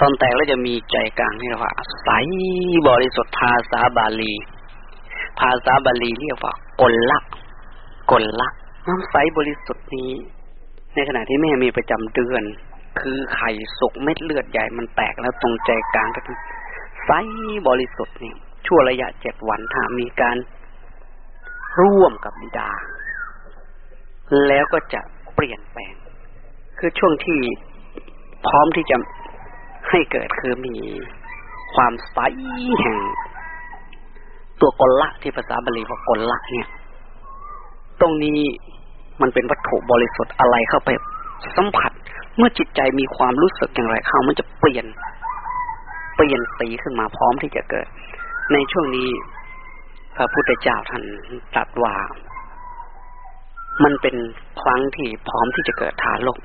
Speaker 2: ตอนแตกแล้วจะมีใจกลางที่เรียกว่าใสบริสุทธิ์ภาษาบาลี ภาษาบาลีเรียกว่ากลละกลละน้ำใสบริสุทธิ์นี้ ในขณะที่แม่มีประจำเดือน คือไข่สุกเม็ดเลือดใหญ่มันแตกแล้วตรงใจกลางก็ใสบริสุทธิ์นี่ชั่วระยะเจ็ดวันถ้ามีการร่วมกับบิดา แล้วก็จะเปลี่ยนแปลง คือช่วงที่พร้อมที่จะให้เกิดคือมีความใสแห่ง ตัวกลละที่ภาษาบาลีว่ากลละเนี่ย ตรงนี้มันเป็นวัตถุบริสุทธิ์อะไรเข้าไป สัมผัส เมื่อจิตใจมีความรู้สึกอย่างไรเข้ามันจะเปลี่ยน เปลี่ยนสีขึ้นมาพร้อมที่จะเกิด ในช่วงนี้พระพุทธเจ้าท่านตรัสว่า มันเป็นครั้งที่พร้อมที่จะเกิดทารก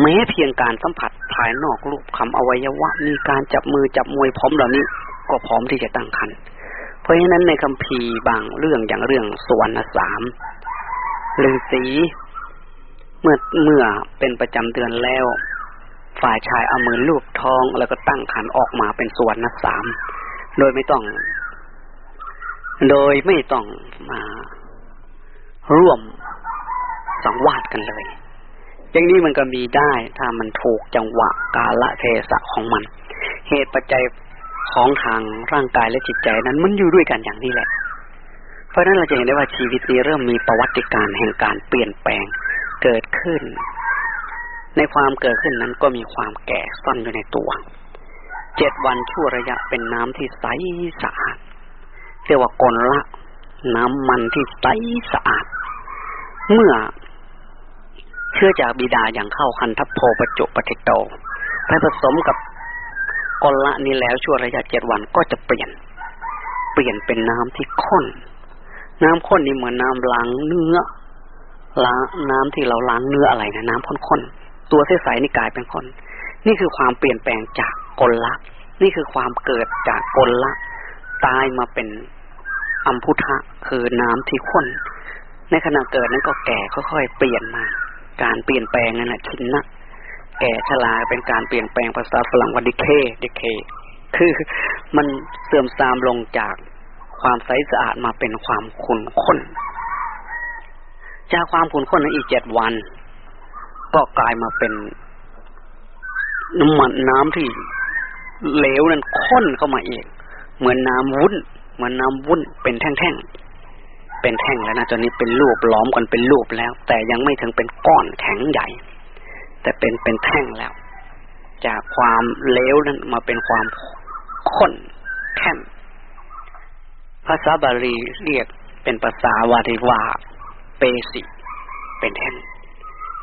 Speaker 2: แม้เพียงการสัมผัสภายนอกรูปคำอวัยวะ มีการจับมือจับมวยพร้อมเหล่านี้ ก็พร้อมที่จะตั้งครรภ์เพราะฉะนั้นในคัมภีร์บางเรื่องอย่างเรื่องสวรรณสามฤาษี เมื่อเมื่อเป็นประจำเดือนแล้ว ฝ่ายชายเอามือลูบท้องแล้วก็ตั้งขันออกมาเป็นส่วรรณสามโดยไม่ต้อง โดยไม่ต้องมาร่วมสังวาสกันเลย อย่างนี้มันก็มีได้ถ้ามันถูกจังหวะกาละเทศะของมัน เหตุปัจจัยของทางร่างกายและจิตใจนั้นมันอยู่ด้วยกันอย่างนี้แหละ เพราะนั้นเราจะเห็นได้ว่าชีวิตนี้เริ่มมีประวัติการแห่งการเปลี่ยนแปลง เกิดขึ้น ในความเกิดขึ้นนั้นก็มีความแก่ซ่อนอยู่ในตัว เจ็ดวันชั่วระยะเป็นน้ำที่ใสสะอาดเรียกว่ากลละน้ำมันที่ใสสะอาด เมื่อเชื่อจากบิดาอย่างเข้าคันทัพโพประจุปฏิโตไปผสมกับกลละนี้แล้วชั่วระยะเจ็ดวันก็จะเปลี่ยน เปลี่ยนเป็นน้ำที่ข้น น้ำข้นนี่เหมือนน้ำล้างเนื้อ ล้างน้ำที่เราล้างเนื้ออะไรนะน้ำข้นๆตัวใสๆนี่กลายเป็นข้นนี่คือความเปลี่ยนแปลงจากกลละ นี่คือความเกิดจากกลละ ตายมาเป็นอัมพุทะคือน้ำที่ข้น ในขณะเกิดนั้นก็แก่ค่อยๆเปลี่ยนมา การเปลี่ยนแปลงนั่นแหละชินนะแก่ชราเป็นการเปลี่ยนแปลงภาษาฝรั่งว่าดิเคดิเค คือมันเสื่อมทรามลงจากความใสสะอาดมาเป็นความขุ่นข้น จากความขุ่นข้นในอีกเจ็ดวัน ก็กลายมาเป็นน้ำมันน้ำที่เหลวนั้นข้นเข้ามาเองเหมือนน้ำวุ้น เหมือนน้ำวุ้นเป็นแท่งๆ เป็นแท่งแล้วนะตอนนี้เป็นรูปล้อมกันเป็นรูปแล้ว แต่ยังไม่ถึงเป็นก้อนแข็งใหญ่ แต่เป็นเป็นแท่งแล้ว จากความเลวนั้นมาเป็นความข้นแข็งภาษาบาลีเรียกเป็นภาษาวาริวา เปสิ เป็นแท่ง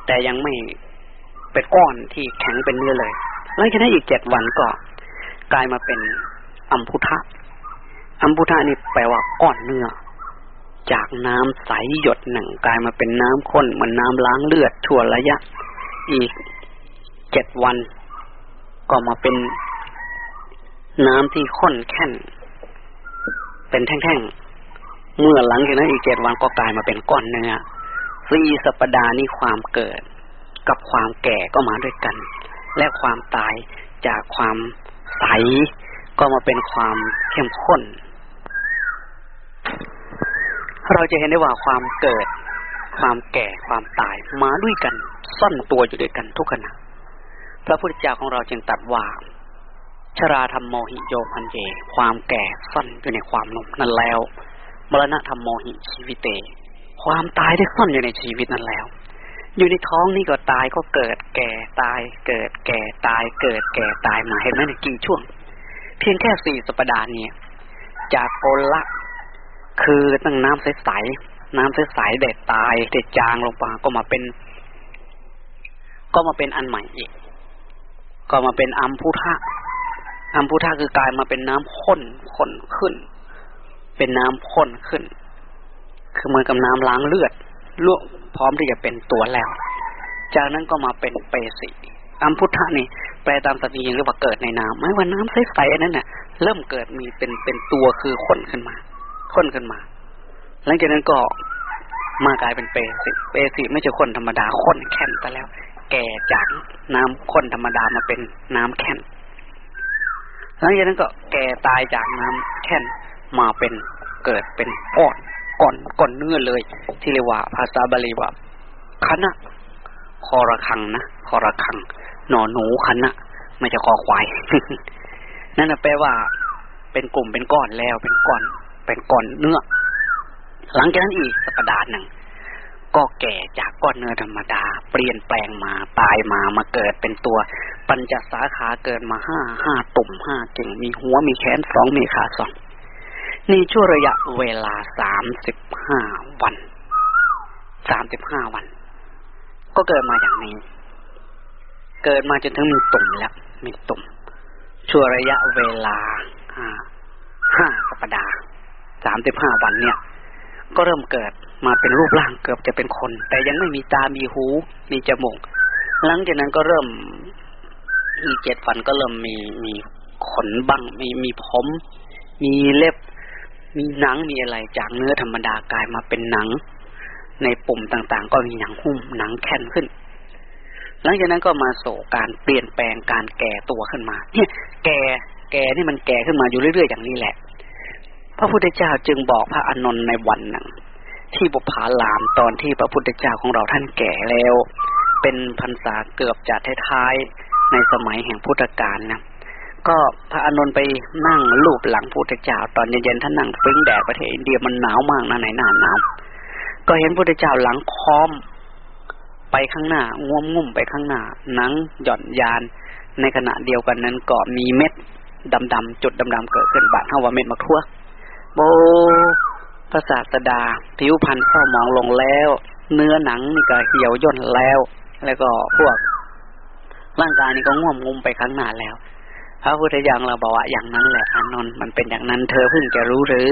Speaker 2: แต่ยังไม่เป็นก้อนที่แข็งเป็นเนื้อเลยหลังจากนั้นอีกเจ็ดวันก็กลายมาเป็นอัมพุทะอัมพุทะนี่แปลว่าก้อนเนื้อ จากน้ำใสหยดหนึ่งกลายมาเป็นน้ำข้นเหมือนน้ำล้างเลือดทั่วระยะ อีกเจ็ดวัน ก็มาเป็นน้ำที่ข้นแค่นเป็นแท่งๆ เมื่อหลังจากนั้นอีกเจ็ดวันก็กลายมาเป็นก้อนเนื้อสี่สัปดาห์นี้ความเกิด กับความแก่ก็มาด้วยกัน และความตายจากความใส ก็มาเป็นความเข้มข้น เราจะเห็นได้ว่าความเกิด ความแก่ความตายมาด้วยกัน ซ่อนตัวอยู่ด้วยกันทุกขณะพระพุทธเจ้าของเราจึงตัดว่าชราธรรมโมหิโยพันเย ความแก่ซ่อนอยู่ในความหนุ่มนั่นแล้ว มรณะธรรมโมหิชีวิตเต ความตายได้ซ่อนอยู่ในชีวิตนั้นแล้ว อยู่ในท้องนี่ก็ตายก็เกิดแก่ตาย เกิดแก่ตาย เกิดแก่ตายมาเห็นไหมในกี่ช่วง เพียงแค่สี่สัปดาห์นี้จากโกละคือตั้งน้ำใสๆน้ำใสๆเด็ดตายเด็ดจางลงมาก็มาเป็น ก็มาเป็นอันใหม่อีก ก็มาเป็นอัมพุทธะอัมพุทธะคือกลายมาเป็นน้ำข้นข้นขึ้น เป็นน้ำข้นขึ้น คือเหมือนกับน้ำล้างเลือดลวกพร้อมที่จะเป็นตัวแล้ว จากนั้นก็มาเป็นเปสิอัมพุทธะนี่แปลตามสตีเรียกว่าเกิดในน้ำไม่ว่าน้ำใสๆอันั่นน่ะ เริ่มเกิดมีเป็นเป็นตัวคือข้นขึ้นมาข้นขึ้นมา หลังจากนั้นก็มากลายเป็นเปสิเปสิไม่ใช่คนธรรมดาข้นแข็งไปแล้ว แก่จากน้ำข้นธรรมดามาเป็นน้ำแข็งหลังจากนั้นก็แก่ตายจากน้ำแข็ง มาเป็นเกิดเป็นก้อนก่อนก่อนเนื้อเลย ที่เรียกว่าภาษาบาลีว่าคณะคอระคังนะคอระคัง หนอหนูคณะไม่ใช่คอควาย นั่นแปลว่า เป็นกลุ่มเป็นก้อนแล้วเป็นก้อน เป็นก้อนเนื้อ หลังจากนั้นอีกสัปดาห์หนึ่งก็แก่จากก้อนเนื้อธรรมดา เปลี่ยนแปลงมาตายมามาเกิดเป็นตัว ปัญจสาขาเกิดมาห้าห้าตุ่มห้าเก่งมีหัวมีแขนสองมีขาสอง นี่ช่วงระยะเวลาสามสิบห้าวัน สามสิบห้าวัน ก็เกิดมาอย่างนี้ เกิดมาจนถึงมีตุ่มแล้ว มีตุ่ม ช่วงระยะเวลาห้าสัปดาห์สามสิบห้าวันเนี่ย ก็เริ่มเกิดมาเป็นรูปร่างเกือบจะเป็นคน แต่ยังไม่มีตา มีหู มีจมูก หลังจากนั้นก็เริ่มมีเจ็ดวันก็เริ่มมีมีขนบ้าง มีมีผม มีเล็บ มีหนังมีอะไรจากเนื้อธรรมดากลายมาเป็นหนัง ในปุ่มต่างๆ ก็มีหนังหุ้มหนังแข็งขึ้น หลังจากนั้นก็มาโศการเปลี่ยนแปลงการแก่ตัวขึ้นมา เนี่ย แก่แก่นี่มันแก่ขึ้นมาอยู่เรื่อยๆอย่างนี้แหละ พระพุทธเจ้าจึงบอกพระอานนท์ในวันหนึ่งที่บุพาลามตอนที่พระพุทธเจ้าของเราท่านแก่แล้ว เป็นพรรษาเกือบจะท้ายๆในสมัยแห่งพุทธกาลนะ ก็พระอานนท์ไปนั่งรูปหลังพุทธเจ้า ตอนเย็นๆท่านนั่งฟิ้งแดดประเทศอินเดียมันหนาวมากนะไหนหนาหนาวก็เห็นพุทธเจ้าหลังค้อม ไปข้างหน้างุ่มงุ่มไปข้างหน้า หนังหย่อนยาน ในขณะเดียวกันนั้นก็มีเม็ดดำๆจุดดำๆเกิดขึ้นบาดเท่าว่าเม็ดมะทั่วโบพระศาสดาผิวพรรณเศร้าหมองลงแล้ว เนื้อหนังนี่ก็เหี่ยวย่นแล้ว แล้วก็พวกร่างกายนี่ก็ง่วงงุมไปข้างหน้าแล้ว พระพุทธเจ้าเราบอกว่าอย่างนั้นแหละอานนท์มันเป็นอย่างนั้นเธอเพิ่งจะรู้หรือ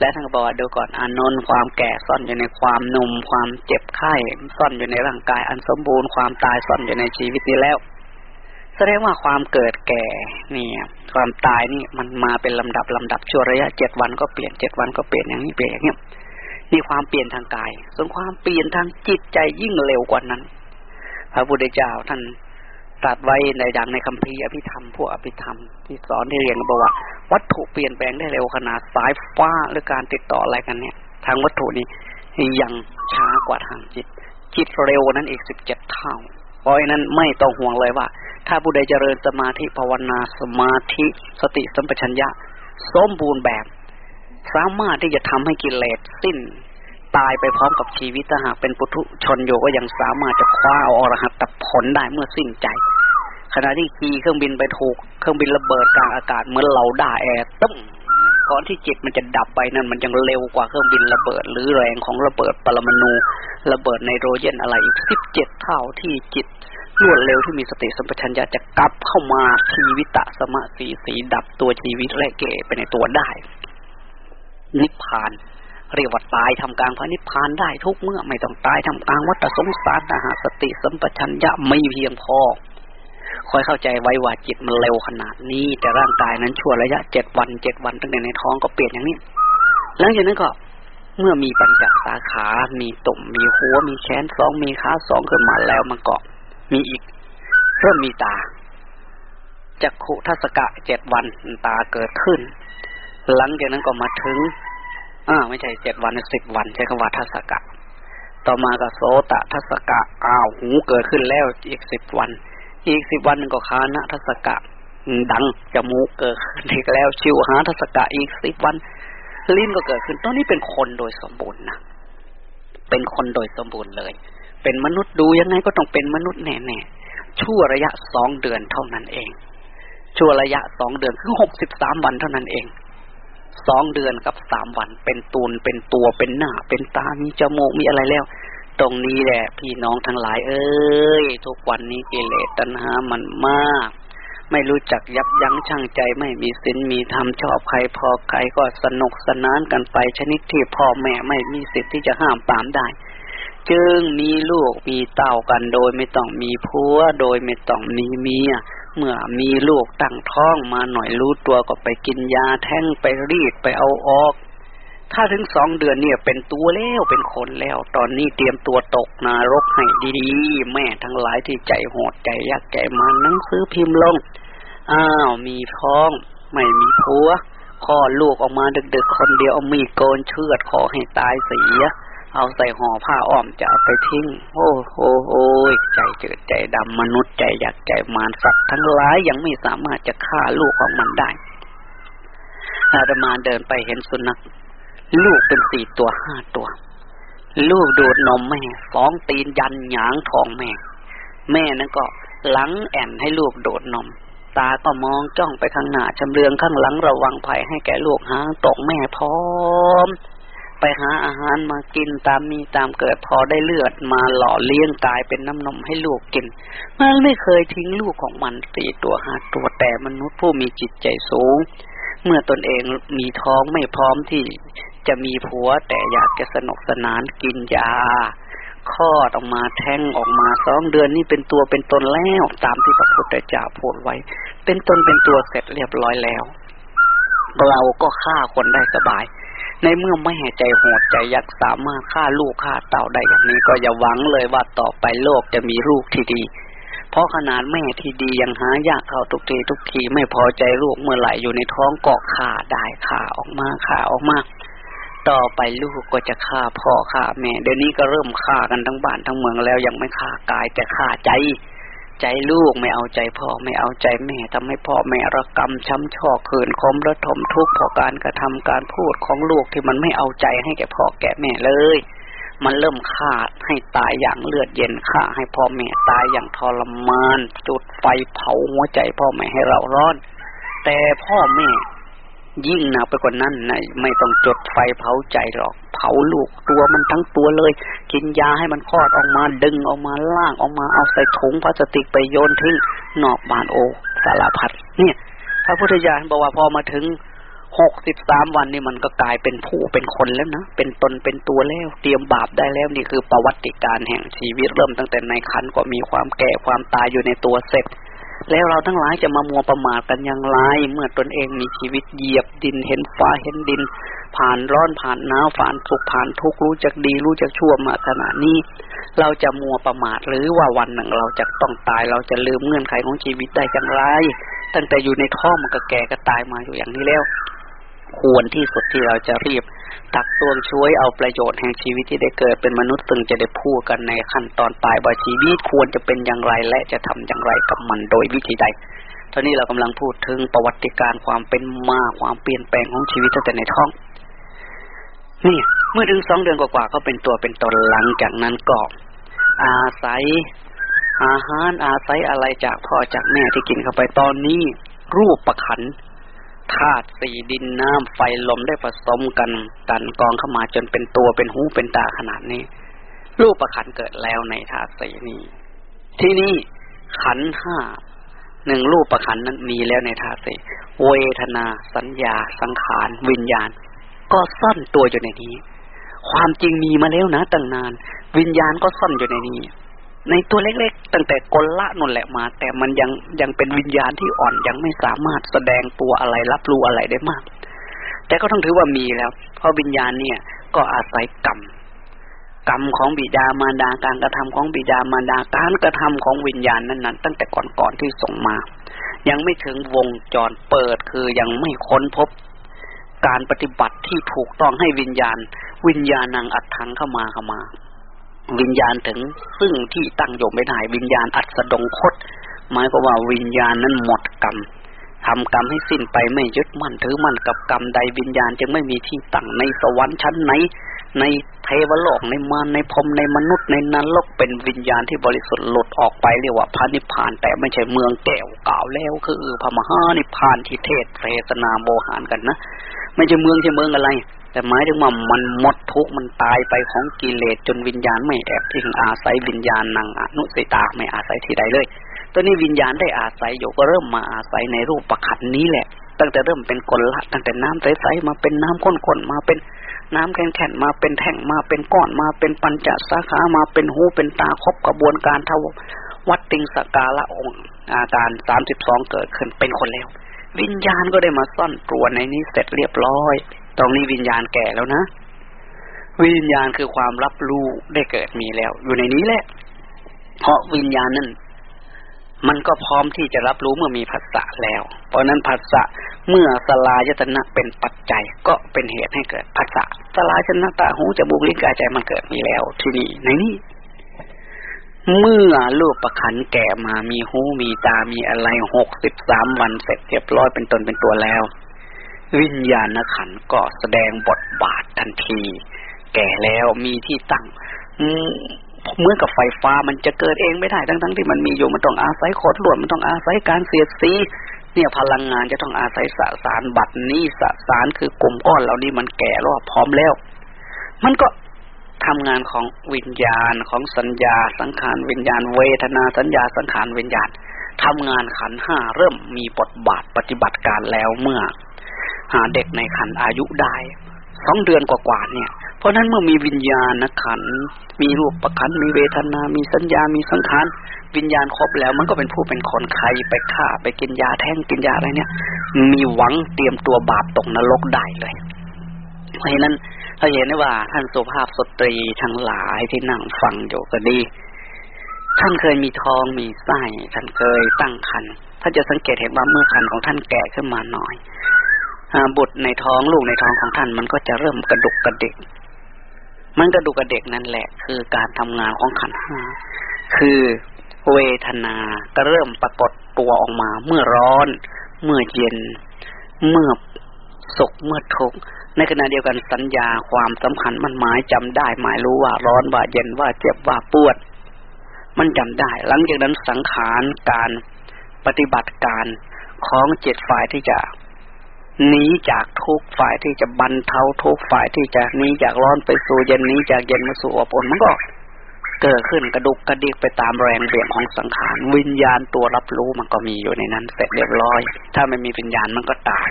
Speaker 2: และท่านก็บอกว่าดูก่อนอานนท์ความแก่ซ่อนอยู่ในความหนุ่ม ความเจ็บไข้ซ่อนอยู่ในร่างกายอันสมบูรณ์ความตายซ่อนอยู่ในชีวิตนี้แล้ว แสดงว่าความเกิดแก่เนี่ย ความตายนี่มันมาเป็นลำดับลำดับชั่วระยะเจ็ดวันก็เปลี่ยนเจ็ดวันก็เปลี่ยนอย่างนี้เปลี่ยนอย่างนี้นี่ความเปลี่ยนทางกาย ส่วนความเปลี่ยนทางจิตใจยิ่งเร็วกว่านั้น พระพุทธเจ้าท่าน ตัดไว้ในดังในคัมภีร์อภิธรรมพวกอภิธรรม ที่สอนที่เรียนบอกว่า วัตถุเปลี่ยนแปลงได้เร็วขนาดสายฟ้าหรือการติดต่ออะไรกันเนี่ย ทางวัตถุนี้ยังช้ากว่าทางจิต จิตเร็วนั้นอีกสิบเจ็ดเท่า เพราะฉะนั้นไม่ต้องห่วงเลยว่า ถ้าผู้ใดเจริญสมาธิภาวนาสมาธิสติสัมปชัญญะสมบูรณ์แบบ สามารถที่จะทำให้กิเลสสิ้น ตายไปพร้อมกับชีวิตถ้าหากเป็นปุถุชนโยก็ยังสามารถจะคว้าเอาอรหัตผลได้เมื่อสิ้นใจ ขณะที่ขี่เครื่องบินไปถูกเครื่องบินระเบิดกลางอากาศเหมือนเราด่าแอร์ตึ้มก่อนที่จิตมันจะดับไปนั่นมันยังเร็วกว่าเครื่องบินระเบิด หรือแรงของระเบิดปรมาณูระเบิดไนโตรเจนอะไรอีกสิบเจ็ดเท่าที่จิตรวดเร็วที่มีสติสัมปชัญญะจะกลับเข้ามาชีวิตะสมาสีสีดับตัวชีวิตและเกไปในตัวได้ นิพพาน เรียกว่าตายทำกลางพระนิพพานได้ทุกเมื่อไม่ต้องตายทำกลางวัฏสงสารนะฮะสติสัมปชัญญะไม่เพียงพอคอยเข้าใจไว้ว่าจิตมันเร็วขนาดนี้ แต่ร่างกายนั้นชั่วระยะเจ็ดวันเจ็ดวันตั้งแต่ในท้องก็เปลี่ยนอย่างนี้หลังจากนั้นก็เมื่อมีปัญจสาขา มีตุ่ม มีหัว มีแขนสอง มีขาสองขึ้นมาแล้วมันก็มีอีก เริ่มมีตา จักขุทัศกะเจ็ดวันตาเกิดขึ้น หลังจากนั้นก็มาถึง อ่าไม่ใช่เจ็ดวันสิบวันใช้คำว่าทัศกะ ต่อมาก็โสตทัศกะอ้าวหูเกิดขึ้นแล้วอีกสิบวัน อีกสิบวันหนึ่งก็คานะทัศกะดังจมูกเกิดขึ้นอีกแล้วชิวหาทัศกะอีกสิบวัน ลิ้นก็เกิดขึ้นตอนนี้เป็นคนโดยสมบูรณ์นะเป็นคนโดยสมบูรณ์เลย เป็นมนุษย์ดูยังไงก็ต้องเป็นมนุษย์แน่ๆชั่วระยะสองเดือนเท่านั้นเองชั่วระยะสองเดือนคือหกสิบสามวันเท่านั้นเอง สองเดือนกับสามวันเป็นตูนเป็นตัวเป็นหน้า เป็นตา มีจมูกมีอะไรแล้ว ตรงนี้แหละ พี่น้องทั้งหลาย เอ้ย ทุกวันนี้กิเลสตัณหามันมาก ไม่รู้จักยับยั้งชั่งใจไม่มีศีลมีธรรมชอบใครพอใครก็สนุกสนานกันไปชนิดที่พ่อแม่ไม่มีสิทธิ์ที่จะห้ามปามได้จึงมีลูกมีเต้ากันโดยไม่ต้องมีผัว โดยไม่ต้องมีเมีย เมื่อมีลูกตั้งท้องมาหน่อยรู้ตัวก็ไปกินยาแท่งไปรีดไปเอาออก ถ้าถึงสองเดือนเนี่ยเป็นตัวแล้วเป็นคนแล้ว ตอนนี้เตรียมตัวตกนารกให้ดีๆ แม่ทั้งหลายที่ใจโหดใจยักใจมาหนังซื้อพิมพ์ลง อ้าวมีท้อง ไม่มีผัวคลอดลูกออกมาดึกๆคนเดียวเอามีโกนเชือดขอให้ตายเสีย เอาใส่ห่อผ้าอ้อมจะเอาไปทิ้ง โอ้โหโอ้ยใจเจืดใจดำมนุษย์ใจอยากใจมารสัตว์ทั้งหลายยังไม่สามารถจะฆ่าลูกของมันได้อาตมาเดินไปเห็นสุนัขลูกเป็นสี่ตัวห้าตัว ลูกดูดนมแม่สองตีนยันหยางทองแม่ แม่นั่นก็หลังแอนให้ลูกโดดนม ตาก็มองจ้องไปข้างหน้าชำเลืองข้างหลังระวังภัยให้แก่ลูกหางตกแม่พร้อม ไปหาอาหารมากินตามมีตามเกิดพอได้เลือดมาหล่อเลี้ยงกายเป็นน้ำนมให้ลูกกิน มันไม่เคยทิ้งลูกของมันสี่ตัวห้าตัวแต่มนุษย์ผู้มีจิตใจสูง เมื่อตนเองมีท้องไม่พร้อมที่จะมีผัวแต่อยากจะสนุกสนานกินยาคลอดออกมาแท้งออกมาสองเดือนนี่เป็นตัวเป็นตนแล้วตามที่พระพุทธเจ้าพูดไว้ เป็นตนเป็นตัวเสร็จเรียบร้อยแล้ว เราก็ฆ่าคนได้สบาย ในเมื่อไม่หใจโหดใจยักษ์สามารถฆ่าลูกฆ่าเต่าได้อย่างนี้ก็อย่าหวังเลยว่าต่อไปโลกจะมีลูกที่ดี เพราะขนาดแม่ที่ดียังหายากเข้าทุกทีทุกทีไม่พอใจลูกเมื่อไหร่อยู่ในท้องเกาะขาได้ขาออกมาขาออกมาต่อไปลูกก็จะฆ่าพ่อฆ่าแม่เดี๋ยวนี้ก็เริ่มฆ่ากันทั้งบ้านทั้งเมืองแล้วยังไม่ฆ่ากายแต่ฆ่าใจ ใจลูกไม่เอาใจพ่อไม่เอาใจแม่ทำให้พ่อแม่ระกำช้ำชอกเขินคมระทมทุกข์เพราะการกระทำการพูดของลูกที่มันไม่เอาใจให้แก่พ่อแก่แม่เลย มันเริ่มฆ่าให้ตายอย่างเลือดเย็นฆ่าให้พ่อแม่ตายอย่างทรมาน จุดไฟเผาหัวใจพ่อแม่ให้เราร้อน แต่พ่อแม่ ยิ่งหนักไปกว่านั้นนะไม่ต้องจดไฟเผาใจหรอก เผาลูกตัวมันทั้งตัวเลย กินยาให้มันคลอดออกมาดึงออกมาล่างออกมาเอาใส่ถุงพลาสติกไปโยนทิ้งนอกบ้านโอสารพัดเนี่ยพระพุทธเจ้าบอกว่าพอมาถึงหกสิบสามวันนี่มันก็กลายเป็นผู้เป็นคนแล้วนะ เป็นตนเป็นตัวแล้ว เตรียมบาปได้แล้วนี่คือประวัติการแห่งชีวิตเริ่มตั้งแต่ในคันก็มีความแก่ความตายอยู่ในตัวเสร็จ แล้วเราทั้งหลายจะมามัวประมาทกันอย่างไร เมื่อตนเองมีชีวิตเหยียบดินเห็นฟ้าเห็นดิน ผ่านร้อนผ่านหนาวผ่านสุขผ่านทุกข์รู้จักดี รู้จักชั่วมาขนาดนี้ เราจะมัวประมาทหรือว่าวันหนึ่งเราจะต้องตาย เราจะลืมเงื่อนไขของชีวิตได้อย่างไร ตั้งแต่อยู่ในท้องมันก็แก่ก็ตายมาอยู่อย่างนี้แล้ว ควรที่สุดที่เราจะรีบ ตักตวงช่วยเอาประโยชน์แห่งชีวิตที่ได้เกิดเป็นมนุษย์ตึงจะได้พูดกันในขั้นตอนปลายว่าชีวิตควรจะเป็นอย่างไรและจะทำอย่างไรกับมันโดยวิธีใดตอนนี้เรากำลังพูดถึงประวัติการความเป็นมาความเปลี่ยนแปลงของชีวิตตั้งแต่ในท้องนี่เมื่อถึงสองเดือนกว่าๆก็เป็นตัวเป็นตนหลังจากนั้นก็อาศัย อาหารอาศัยอะไรจากพ่อจากแม่ที่กินเข้าไปตอนนี้ รูปประขัน ธาตุสี่ดินน้ำไฟลมได้ผสมกันกันกองเข้ามาจนเป็นตัวเป็นหูเป็นตาขนาดนี้ รูปประขันเกิดแล้วในธาตุสี่นี้ ที่นี่ขันห้าหนึ่งรูปประขันนั้นมีแล้วในธาตุสี่เวทนา สัญญา สังขาร วิญญาณ ก็ซ่อนตัวอยู่ในนี้ ความจริงมีมาแล้วนะตั้งนาน วิญญาณก็ซ่อนอยู่ในนี้ ในตัวเล็กๆ ตั้งแต่กลละนนแหละมา แต่มันยังยังเป็นวิญญาณที่อ่อนยังไม่สามารถแสดงตัวอะไรรับรู้อะไรได้มาก แต่ก็ต้องถือว่ามีแล้ว เพราะวิญญาณเนี่ยก็อาศัยกรรมกรรมของบิดามารดาการกระทำของบิดามารดาการกระทำของวิญญาณนั้นๆ ตั้งแต่ก่อนๆที่ส่งมา ยังไม่ถึงวงจรเปิดคือยังไม่ค้นพบ การปฏิบัติที่ถูกต้องให้วิญญาณ วิญญาณนางอัดทังเข้ามาเข้ามา วิญญาณถึงซึ่งที่ตั้งอยู่ไม่ได้วิญญาณอัศดงคต หมายความว่าวิญญาณนั้นหมดกรรมทำกรรมให้สิ้นไปไม่ยึดมั่นถือมั่นกับกรรมใดวิญญาณจึงไม่มีที่ตั้งในสวรรค์ชั้นไหน ในเทวโลกในมารในพรมในมนุษย์ในนรกเป็นวิญญาณที่บริสุทธิ์หลุดออกไปเรียกว่าพระนิพพาน แต่ไม่ใช่เมืองแก้วกล่าวแล้ว คือพระมหานิพพานที่เทศเทศนาโมหานกันนะ ไม่ใช่เมืองใช่เมืองอะไร แต่หมายถึงว่ามันหมดทุกมันตายไปของกิเลสจนวิญญาณไม่แอบที่อาศัยวิญญาณนางอนุสิตาไม่อาศัยที่ใดเลยตอนนี้วิญญาณได้อาศัยอยู่ก็เริ่มมาอาศัยในรูปประคันนี้แหละ ตั้งแต่เริ่มเป็นกลละตั้งแต่น้ำใสๆมาเป็นน้ำข้นๆมาเป็นน้ำแข็งๆมาเป็นแท่งมาเป็นก้อนมาเป็นปัญจสาขามาเป็นหูเป็นตาครบกระบวนการทววัดติงสกาละองค์อาการสามสิบสองเกิดขึ้นเป็นคนแล้ว วิญญาณก็ได้มาซ่อนตัวในนี้เสร็จเรียบร้อย ตรงนี้วิญญาณแก่แล้วนะ วิญญาณคือความรับรู้ได้เกิดมีแล้ว อยู่ในนี้แหละ เพราะวิญญาณนั้นมันก็พร้อมที่จะรับรู้เมื่อมีผัสสะแล้ว เพราะนั้นผัสสะเมื่อสลายตนะเป็นปัจจัยก็เป็นเหตุให้เกิดผัสสะสลายตนะตาหูจมูกลิ้นกายใจมันเกิดมีแล้ว ที่นี่ในนี้เมื่อลูกประคันแก่มามีหูมีตามีอะไรหกสิบสามวันเสร็จเรียบร้อยเป็นตนเป็นตัวแล้ว วิญญาณขันก็แสดงบทบาททันที แก่แล้วมีที่ตั้งเมื่อกับไฟฟ้ามันจะเกิดเองไม่ได้ทั้งทั้งที่มันมีอยู่มันต้องอาศัยขดลวดมันต้องอาศัยการเสียดสีเนี่ยพลังงานจะต้องอาศัยสสารบัตรนี้สสารคือกลุ่มก้อนเหล่านี้มันแก่รอบพร้อมแล้ว มันก็ทำงานของวิญญาณของสัญญาสังขารวิญญาณเวทนาสัญญาสังขารวิญญาณทำงานขันห้าเริ่มมีบทบาทปฏิบัติการแล้วเมื่อ เด็กในขันอายุได้สองเดือนกว่าๆเนี่ย เพราะนั้นเมื่อมีวิญญาณขัน มีรูปประคัน มีเวทนา มีสัญญา มีสังขาร วิญญาณครบแล้ว มันก็เป็นผู้เป็นคนใครไปฆ่าไปกินยาแท่งกินยาอะไรเนี่ย มีหวังเตรียมตัวบาปตกนรกได้เลย เพราะฉะนั้นเราเห็นได้ว่าท่านสุภาพสตรีทั้งหลายที่นั่งฟังอยู่ก็ดี ท่านเคยมีทองมีไส้ท่านเคยตั้งครรภ์ถ้าจะสังเกตเห็นว่าเมื่อครรภ์ของท่านแก่ขึ้นมาหน่อย บุตรในท้องลูกในท้องของท่าน มันก็จะเริ่มกระดุกกระเดิกมันกระดุกกระเด็กนั่นแหละ คือการทำงานของขันห้าคือเวทนาก็เริ่มปรากฏตัวออกมา เมื่อร้อน เมื่อเย็น เมื่อสุขเมื่อทุกข์ในขณะเดียวกันสัญญาความสำคัญมันหมายจำได้ หมายรู้ว่าร้อนว่าเย็นว่าเจ็บว่าปวด มันจำได้ หลังจากนั้นสังขารการปฏิบัติการของเจ็ดฝ่ายที่จะ หนีจากทุกฝ่ายที่จะบรรเทาทุกฝ่ายที่จะหนีจากร้อนไปสู่เย็นหนีจากเย็นมาสู่อบอุ่นมันก็เกิดขึ้นกระดุกกระดิกไปตามแรงเบี่ยงของสังขารวิญญาณตัวรับรู้มันก็มีอยู่ในนั้น เสร็จเรียบร้อย ถ้าไม่มีวิญญาณมันก็ตาย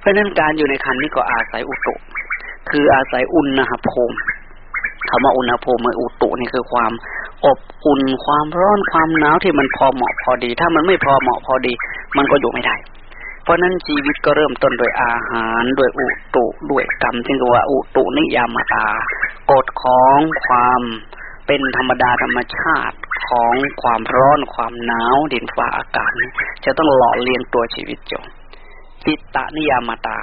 Speaker 2: เพราะนั้นการอยู่ในคันนี้ก็อาศัยอุตุคืออาศัยอุณหภูมิคำว่าอุณหภูมิอุตุนี่คือความอบอุ่นความร้อนความหนาวที่มันพอเหมาะพอดี ถ้ามันไม่พอเหมาะพอดี มันก็อยู่ไม่ได้ ราะนั้นชีวิตก็เริ่มต้นโดยอาหารด้วยอุตุด้วยกรรมที่เรียกว่าอุตุนิยามตากฎของความเป็นธรรมดาธรรมชาติของความร้อนความหนาวดินฟ้าอากาศจะต้องหล่อเลี้ยงตัวชีวิตจงจิตตนิยามตา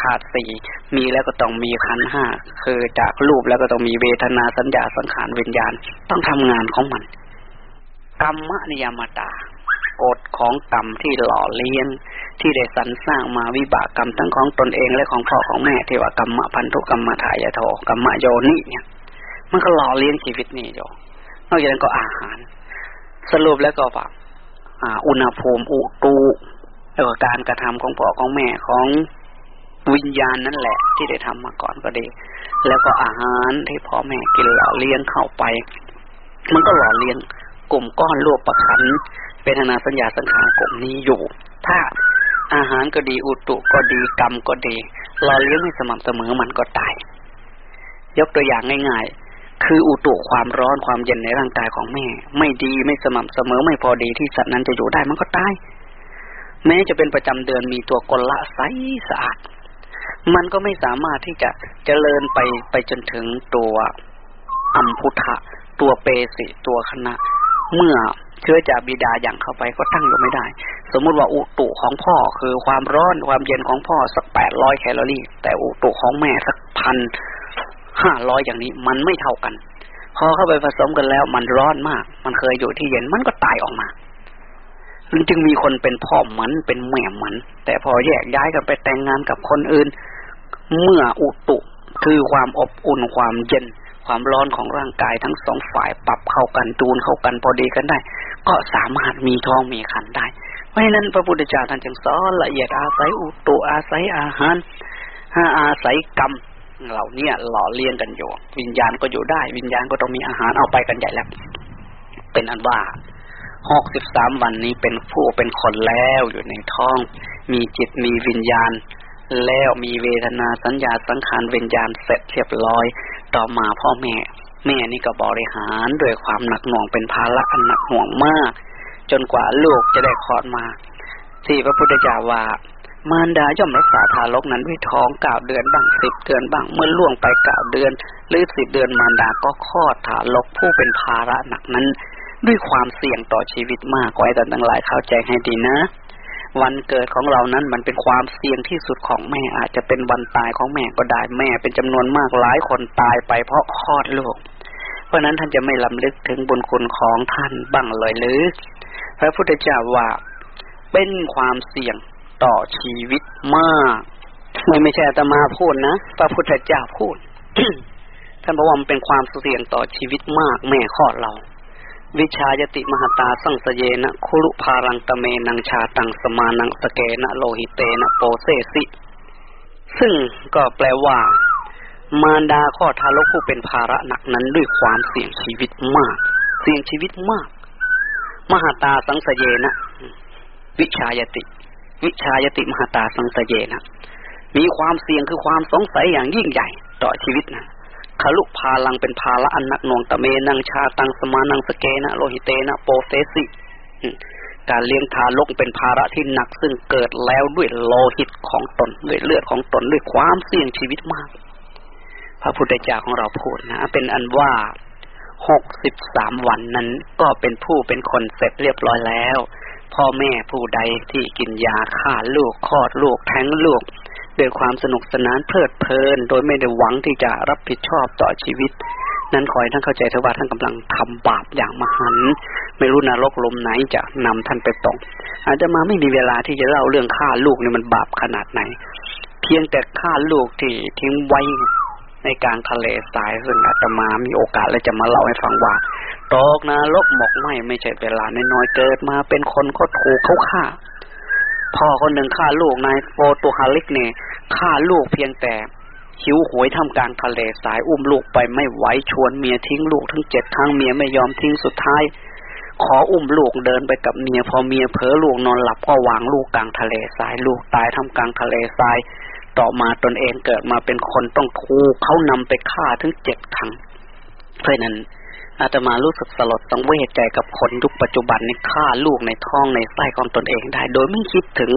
Speaker 2: ธาตุสี่มีแล้วก็ต้องมีขันห้าคือจากรูปแล้วก็ต้องมีเวทนาสัญญาสังขารวิญญาณ ต้องทำงานของมันกรรมนิยามตากฎของกรรมที่หล่อเลี้ยง ที่ได้สรรสร้างมาวิบากกรรมทั้งของตนเองและของพ่อของแม่เทวกรรมพันธุกรรมถายโทกรรมโยนิเนี่ยมันก็หล่อเลี้ยงชีวิตนี่โยนอกจากนั้นก็อาหาร สรุปแล้วก็ว่าอุณหภูมิอุตุแล้วก็การกระทำของพ่อของแม่ของวิญญาณนั่นแหละ ที่ได้ทำมาก่อนก็ดี แล้วก็อาหารที่พ่อแม่กินหล่อเลี้ยงเข้าไป มันก็หล่อเลี้ยงกลุ่มก้อนรวบประคันเป็นนาสัญญาสังขารกลุ่มนี้อยู่ ถ้า อาหารก็ดีอุตุก็ดีกรรมก็ดีเราเลี้ยงให้สม่ำเสมอมันก็ตาย ยกตัวอย่างง่ายๆ คืออุตุความร้อนความเย็นในร่างกายของแม่ ไม่ดีไม่สม่ำเสมอไม่พอดีที่สัตว์นั้นจะอยู่ได้มันก็ตาย แม้จะเป็นประจำเดือนมีตัวกลละใสสะอาด มันก็ไม่สามารถที่จะเจริญไปไปจนถึงตัวอัมพุทะตัวเปสิตัวคณะ เมื่อ เชื้อจากบิดาอย่างเข้าไปก็ตั้งอยู่ไม่ได้ สมมุติว่าอุตุของพ่อคือความร้อนความเย็นของพ่อสักแปดร้อยแคลอรี่ แต่อุตุของแม่สักพันห้าร้อยอย่างนี้มันไม่เท่ากัน พอเข้าไปผสมกันแล้วมันร้อนมาก มันเคยอยู่ที่เย็นมันก็ตายออกมาจึงมีคนเป็นพ่อเหมือนเป็นแม่เหมือนแต่พอแยกย้ายกันไปแต่งงานกับคนอื่น เมื่ออุตุคือความอบอุ่นความเย็นความร้อนของร่างกายทั้งสองฝ่ายปรับเข้ากันจูนเข้ากันพอดีกันได้ ก็สามารถมีท้องมีขันได้ เพราะฉะนั้นพระพุทธเจ้าท่านจึงสอนละเอียดอาศัยอุตุอาศัยอาหารถ้าอาศัยกรรมเหล่านี้หล่อเลี้ยงกันอยู่ วิญญาณก็อยู่ได้ วิญญาณก็ต้องมีอาหารเอาไปกันใหญ่แล้ว เป็นอันว่าหกสิบสามวันนี้เป็นผู้เป็นคนแล้วอยู่ในท้อง มีจิตมีวิญญาณ แล้วมีเวทนาสัญญาสังขารวิญญาณเสร็จเรียบร้อย ต่อมาพ่อแม่ แม่นี่ก็บริหารด้วยความหนักหน่วงเป็นภาระอันหนักหน่วงมาก จนกว่าลูกจะได้คลอดมาที่พระพุทธเจ้าว่ามารดาย่อมรักษาทารกนั้นด้วยท้องเก้าเดือนบ้างสิบเดือนบ้างเมื่อล่วงไปเก้าเดือน หรือสิบเดือนมารดาก็คลอดทารกผู้เป็นภาระหนักนั้น ด้วยความเสี่ยงต่อชีวิตมากขอให้ท่านทั้งหลายเข้าใจให้ดีนะ วันเกิดของเรานั้นมันเป็นความเสี่ยงที่สุดของแม่อาจจะเป็นวันตายของแม่ก็ได้แม่ เป็นจำนวนมากหลายคนตายไปเพราะคลอดลูก เพราะนั้นท่านจะไม่ลำลึกถึงบุญคุณของท่านบ้างเลยหรือ พระพุทธเจ้าว่าเป็นความเสี่ยงต่อชีวิตมากไม่ไม่ใช่อาตมาพูดนะพระพุทธเจ้าพูดท่านบอกว่ามันเป็นความเสี่ยงต่อชีวิตมากแม่คลอดเรา วิชายติมหตาสังสเยนะคุรุภารังตเมนังชาตังสมานังสเกนะโลหิเตนะโปเซสิ ซึ่งก็แปลว่า มารดาข้อทารกผู้เป็นภาระหนักนั้นด้วยความเสี่ยงชีวิตมาก เสี่ยงชีวิตมาก มหาตาสังสเยนะ วิชายติ วิชายติมหาตาสังสเยนะ มีความเสี่ยงคือความสงสัยอย่างยิ่งใหญ่ ต่อชีวิตนะ ขลุพาลังเป็นภาละอันนักหน่วงตะเมนังชาตังสมานังสเกนะโลหิเตนะโปเฟสิการเลี้ยงทารกเป็นภาระที่หนักซึ่งเกิดแล้วด้วยโลหิตของตนด้วยเลือดของตนด้วยความเสี่ยงชีวิตมาก พระพุทธเจ้าของเราพูดนะ เป็นอันว่าหกสิบสามวันนั้นก็เป็นผู้เป็นคนเสร็จเรียบร้อยแล้ว พ่อแม่ผู้ใดที่กินยาฆ่าลูกคลอดลูกแท้งลูก ด้วยความสนุกสนานเพลิดเพลิน โดยไม่ได้หวังที่จะรับผิดชอบต่อชีวิต นั้นขอให้ท่านเข้าใจเถอะว่าท่านกำลังทำบาปอย่างมหันไม่รู้นรกลมไหนจะนำท่านไปตกอาจจะมาไม่มีเวลาที่จะเล่าเรื่องฆ่าลูกนี่มันบาปขนาดไหน เพียงแต่ฆ่าลูกที่ทิ้งไว้ในกลางทะเลทรายซึ่งอาตมามีโอกาสแล้วจะมาเล่าให้ฟังว่าตกนะลกหมกไหมไม่ใช่เวลาน้อยๆเกิดมาเป็นคนก็ถูกเขาฆ่า พ่อคนหนึ่งฆ่าลูกนายโฟตูฮาลิกเนี่ยฆ่าลูกเพียงแต่หิวหวยทำกลางทะเลสายอุ้มลูกไปไม่ไหวชวนเมียทิ้งลูกทั้งเจ็ดครั้งเมียไม่ยอมทิ้งสุดท้าย ขออุ้มลูกเดินไปกับเมีย พอเมียเผลอลูกนอนหลับก็วางลูกกลางทะเลทรายลูกตายทำกลางทะเลทราย ต่อมาตนเองเกิดมาเป็นคนต้องถูเขานำไปฆ่าถึงเจ็ดครั้งเพราะนั้น อาตมารู้สึกสลดสังเวชใจกับคนยุคปัจจุบันนี่ฆ่าลูกในท้องในไส้ของตนเองได้ โดยไม่คิดถึง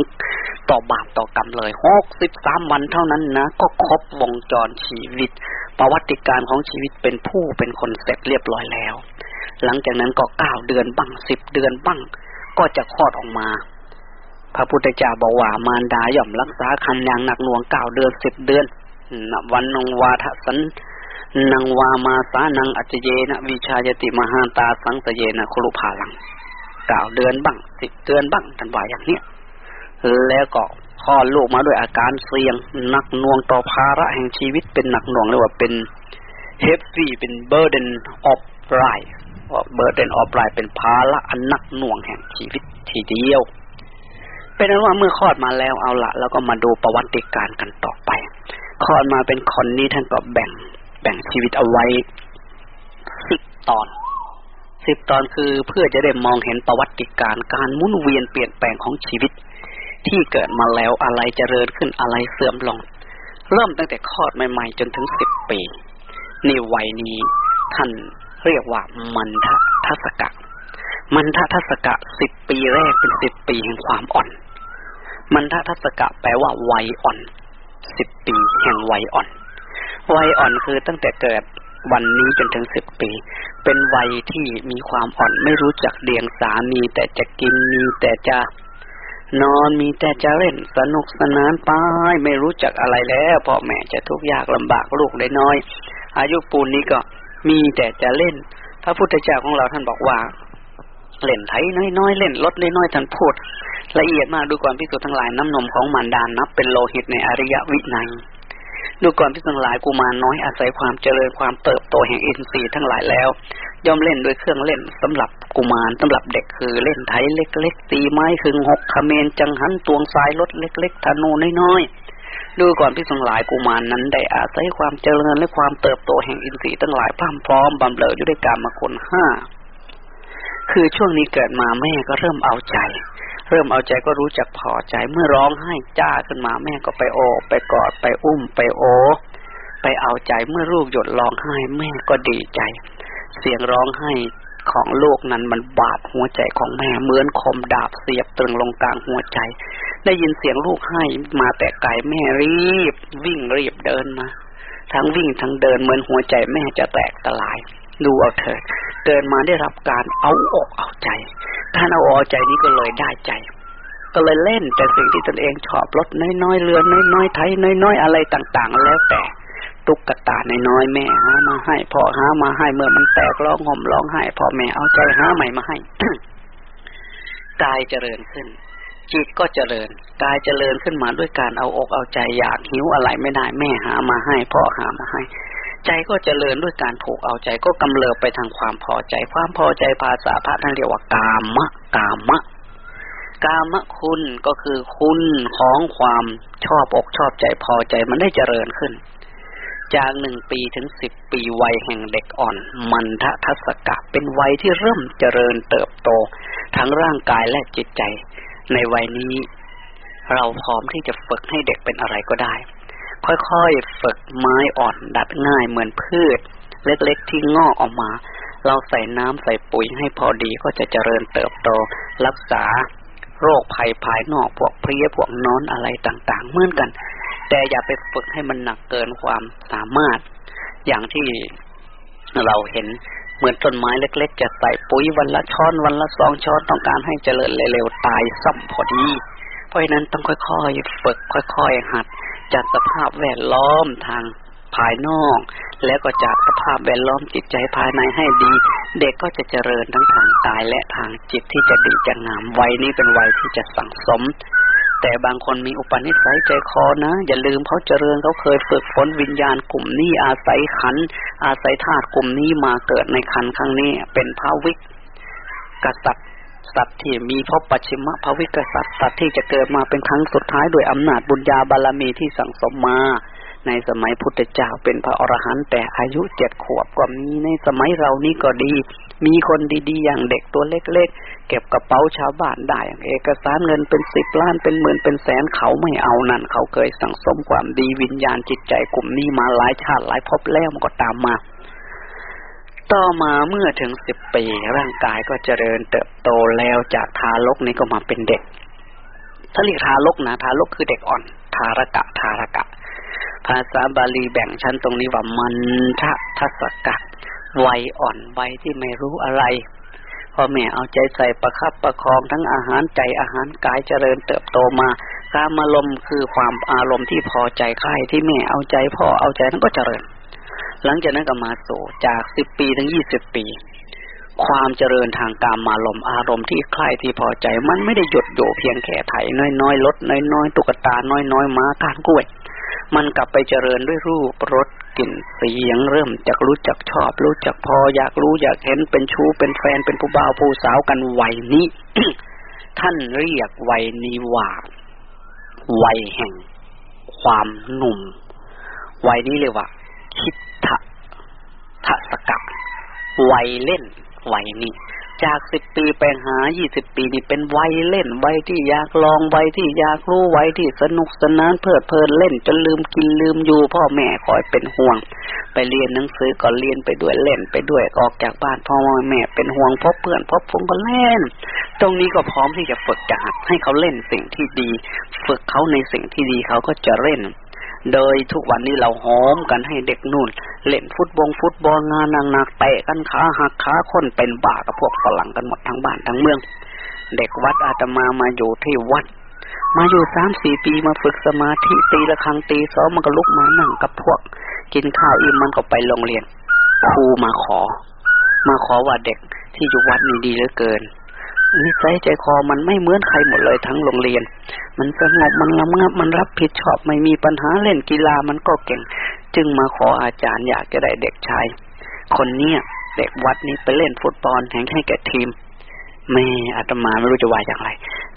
Speaker 2: ต่อบาปต่อกรรมเลยหกสิบสามวันเท่านั้นนะ ก็ครบวงจรชีวิต ประวัติการของชีวิตเป็นผู้เป็นคนเสร็จเรียบร้อยแล้ว หลังจากนั้นก็เก้าเดือนบ้างสิบเดือนบ้าง ก็จะคลอดออกมาพระพุทธเจ้าบอกว่ามารดาย่อมรักษาคันอย่างหนักหน่วงเก้าเดือนสิบเดือนวันนงวาทสัน นังวามาสานังอัจเยนะวิชายติมหาตาสังสเยนะครุภาลังเก้าวเดือนบ้างสิบเดือนบ้างท่านว่าอย่างเนี้ยแล้วก็คลอดลูกมาด้วยอาการเสี่ยงหนักหน่วงต่อภาระแห่งชีวิตเป็นหนักหน่วงเรียกว่าเป็น heavy เป็น burden of life burden of life เป็นภาระอันหนักหน่วงแห่งชีวิตทีเดียว เป็นนั้นว่าเมื่อคลอดมาแล้วเอาละแล้วก็มาดูประวัติการกันต่อไปคลอดมาเป็นคนนี้ท่านก็แบ่ง แบ่งชีวิตเอาไว้สิบตอนสิบตอนคือเพื่อจะได้มองเห็นประวัติการการมุนเวียนเปลี่ยนแปลงของชีวิต ที่เกิดมาแล้วอะไรเจริญขึ้นอะไรเสื่อมลง เริ่มตั้งแต่คลอดใหม่ๆ จนถึงสิบปีในวัยนี้ท่านเรียกว่ามันทัศกะ มันทัศกะสิบปีแรกเป็นสิบปีแห่งความอ่อน มันททัศกะแปลว่าวัยอ่อนสิบปีแห่งวัยอ่อน วัยอ่อนคือตั้งแต่เกิดวันนี้จนถึงสิบปี เป็นวัยที่มีความอ่อนไม่รู้จักเดียงสามีแต่จะกินมีแต่จะนอนมีแต่จะเล่นสนุกสนานไปไม่รู้จักอะไรแล้วพ่อแม่จะทุกข์ยากลำบากลูกได้น้อย อายุปูนนี้ก็มีแต่จะเล่น พระพุทธเจ้าของเราท่านบอกว่า เล่นไถน้อยๆเล่นรถน้อยๆท่านพูด ละเอียดมากดูก่อนพิสูจน์ทั้งหลายน้ำนมของมารดานนับเป็นโลหิตในอริยวินัย ดูก่อนพิสูจน์ทั้งหลายกุมาน้อยอาศัยความเจริญความเติบโตแห่งอินทรีย์ทั้งหลายแล้ว ย่อมเล่นด้วยเครื่องเล่นสำหรับกุมารสำหรับเด็กคือเล่นไถเล็กๆตีไม้คึงหกขเมนจังหันตวงสายรถเล็ก ๆธนูน้อยๆดูก่อนพิสังหลายกุมารนนั้นได้อาศัยความเจริญและความเติบโตแห่งอินทรีย์ตั้งหลายพร่ำพร้อมบำเรอยู่ด้วยการมาคนห้า คือช่วงนี้เกิดมาแม่ก็เริ่มเอาใจ เริ่มเอาใจก็รู้จักพอใจเมื่อร้องไห้จ้าขึ้นมาแม่ก็ไปโอบไปกอดไปอุ้มไปโอ ไปเอาใจเมื่อลูกหยดร้องไห้แม่ก็ดีใจ เสียงร้องไห้ของลูกนั้นมันบาดหัวใจของแม่เหมือนคมดาบเสียบตรึงลงกลางหัวใจ ได้ยินเสียงลูกให้มาแต่ไกลแม่รีบ วิ่งรีบเดินมา ทั้งวิ่งทั้งเดินเหมือนหัวใจแม่จะแตกตลาย ดูเอาเถิดเดินมาได้รับการเอาอกเอาใจ การเอาอกใจนี้ก็เลยได้ใจ ก็เลยเล่นแต่สิ่งที่ตนเองชอบรถน้อยๆเรือน้อยๆไทยน้อยๆอะไรต่าง ๆ แล้วแต่ตุ๊กตาในน้อยแม่หามาให้พ่อหามาให้เมื่อมันแตกร้องห่มร้องไห้พ่อแม่เอาใจหาใหม่มาให้กายเจริญขึ้น จิตก็เจริญกายเจริญขึ้นมาด้วยการเอาอกเอาใจอยากหิวอะไรไม่ได้ แม่หามาให้พ่อหามาให้ ใจก็เจริญด้วยการถูกเอาใจก็กำเริบไปทางความพอใจ ความพอใจภาษาพระท่านเรียกว่ากามะกามะ กามะคุณก็คือคุณของความชอบอกชอบใจพอใจมันได้เจริญขึ้น จากหนึ่งปีถึงสิบปีวัยแห่งเด็กอ่อน มันทะทัศกะเป็นวัยที่เริ่มเจริญเติบโต ทั้งร่างกายและจิตใจ ในวัยนี้ เราพร้อมที่จะฝึกให้เด็กเป็นอะไรก็ได้ ค่อยๆฝึกไม้อ่อนดัดง่ายเหมือนพืช เล็กๆที่งอกออกมา เราใส่น้ำใส่ปุ๋ยให้พอดีก็จะเจริญเติบโต รักษาโรคภัยภายนอกพวกเพลี้ยพวกนอนอะไรต่างๆเหมือนกัน แต่อย่าไปฝึกให้มันหนักเกินความสามารถ อย่างที่เราเห็นเหมือนต้นไม้เล็ก ๆ จะใส่ปุ๋ยวันละช้อนวันละสองช้อนต้องการให้เจริญเร็วๆตายซ้ำพอดี เพราะฉะนั้นต้องค่อยๆฝึกค่อย ๆ หัด จัดสภาพแวดล้อมทางภายนอก แล้วก็จัดสภาพแวดล้อมจิตใจภายในให้ดี เด็กก็จะเจริญทั้งทางกายและทางจิตที่จะดีจะงามวัยนี้เป็นวัยที่จะสังสม แต่บางคนมีอุปนิสัยใจคอนะ อย่าลืมเขาเจริญเขาเคยฝึกฝนวิญญาณกลุ่มนี้อาศัยขัน อาศัยธาตุกลุ่มนี้มาเกิดในขันครั้งนี้เป็นพระวิกกษัตริย์ สัตว์ที่มีพบปัจฉิมภวิกษัตริย์สัตว์ที่จะเกิดมาเป็นครั้งสุดท้ายโดยอำนาจบุญญาบารมีที่สั่งสมมา ในสมัยพุทธเจ้าเป็นพระอรหันต์แต่อายุเจ็ดขวบก็มีในสมัยเรานี้ก็ดี มีคนดีๆ อย่างเด็กตัวเล็กๆ เก็บกระเป๋าชาวบ้านได้เอกสารเงินเป็นสิบล้านเป็นหมื่นเป็นแสนเขาไม่เอานั่น เขาเคยสั่งสมความดีวิญญาณจิตใจกลุ่มนี้มาหลายชาติหลายภพแล้วมันก็ตามมา ต่อมาเมื่อถึงสิบปี ร่างกายก็เจริญเติบโตแล้วจากทารกนี้ก็มาเป็นเด็ก ถ้าเรียกทารกนะทารกคือเด็กอ่อน ทารกะ ทารกะ ภาษาบาลีแบ่งชั้นตรงนี้ว่ามันทะทัศกะ วัยอ่อนวัยที่ไม่รู้อะไรพ่อแม่เอาใจใส่ประคับประคองทั้งอาหารใจอาหารกายเจริญเติบโตมาการมาลมคือความอารมณ์ที่พอใจใครที่แม่เอาใจพ่อเอาใจทั้งก็เจริญ หลังจากนั้นก็มาโสจากสิบปีถึงยี่สิบปี ความเจริญทางการมาลมอารมณ์ที่ใครที่พอใจ มันไม่ได้หยุดอยู่เพียงแค่ไถน้อยๆลดน้อยๆตุ๊กตาน้อยๆม้าการกล้วย มันกลับไปเจริญด้วยรูปรสกลิ่นเสียงเริ่มจากรู้จักชอบ รู้จักพออยากรู้อยากเห็นเป็นชู้เป็นแฟนเป็นผู้บ่าวผู้สาวกันวัยนี้ท่านเรียกวัยนี้ว่าวัยแห่ง ความหนุ่ม วัยนี้เรียกว่า คิดทะทะสกัดวัยเล่นวัยนี้จากสิบปีไปหายี่สิบปีนี่เป็นวัยเล่นวัยที่อยากลองวัยที่อยากรู้วัยที่สนุกสนานเพลิดเพลินเล่นจนลืมกินลืมอยู่พ่อแม่คอยเป็นห่วง ไปเรียนหนังสือก็เรียนไปด้วยเล่นไปด้วยออกจากบ้านพ่อแม่เป็นห่วงพบเพื่อนพบฟุ้งก็เล่น ตรงนี้ก็พร้อมที่จะฝึกจะหัดให้เขาเล่นสิ่งที่ดี ฝึกเขาในสิ่งที่ดีเขาก็จะเล่น โดยทุกวันนี้เราหอมกันให้เด็กนู่น เล่นฟุตบอลฟุตบอลงานนางนักเตะกันขาหักขาคนเป็นบ้ากับพวกฝรั่งกันหมดทั้งบ้านทั้งเมือง เด็กวัดอาตมามาอยู่ที่วัด มาอยู่สามสี่ปีมาฝึกสมาธิตีละครั้งตีสองมันก็ลุกมานั่งกับพวก กินข้าวอิ่มมันก็ไปโรงเรียนครูมาขอ มาขอว่าเด็กที่อยู่วัดนี่ดีเหลือเกิน นิสัยใจคอมันไม่เหมือนใครหมดเลยทั้งโรงเรียน มันสงบมันงงับมันรับผิดชอบไม่มีปัญหาเล่นกีฬามันก็เก่ง จึงมาขออาจารย์อยากจะได้เด็กชายคนเนี้ยเด็กวัดนี้ไปเล่นฟุตบอลแข่งให้แก่ทีมแม่อาตมาไม่รู้จะว่าอย่างไร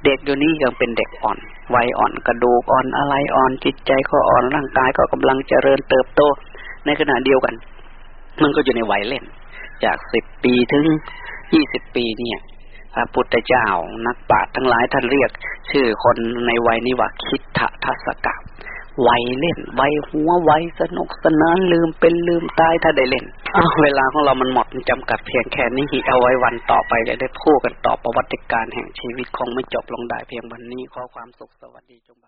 Speaker 2: เด็กเดี๋ยวนี้ยังเป็นเด็กอ่อนวัยอ่อนกระดูกอ่อนอะไรอ่อนจิตใจก็อ่อนร่างกายก็กำลังเจริญเติบโต ในขณะเดียวกัน มันก็อยู่ในวัยเล่น จากสิบปีถึงยี่สิบปีเนี่ย ระพุทธเจ้า นักปราชญ์ทั้งหลายท่านเรียก ชื่อคนในวัยนี้ว่าคิดทะทัศกะวัยเล่นวัยหัววัยสนุกสนานลืมเป็นลืมตายถ้าได้เล่นอ้าวเวลาของเรามันหมดมันจำกัดเพียงแค่นี้เอาไว้วันต่อไปจะได้พูดกันต่อประวัติการแห่งชีวิตคงไม่จบลงได้เพียงวันนี้ขอความสุขสวัสดีจง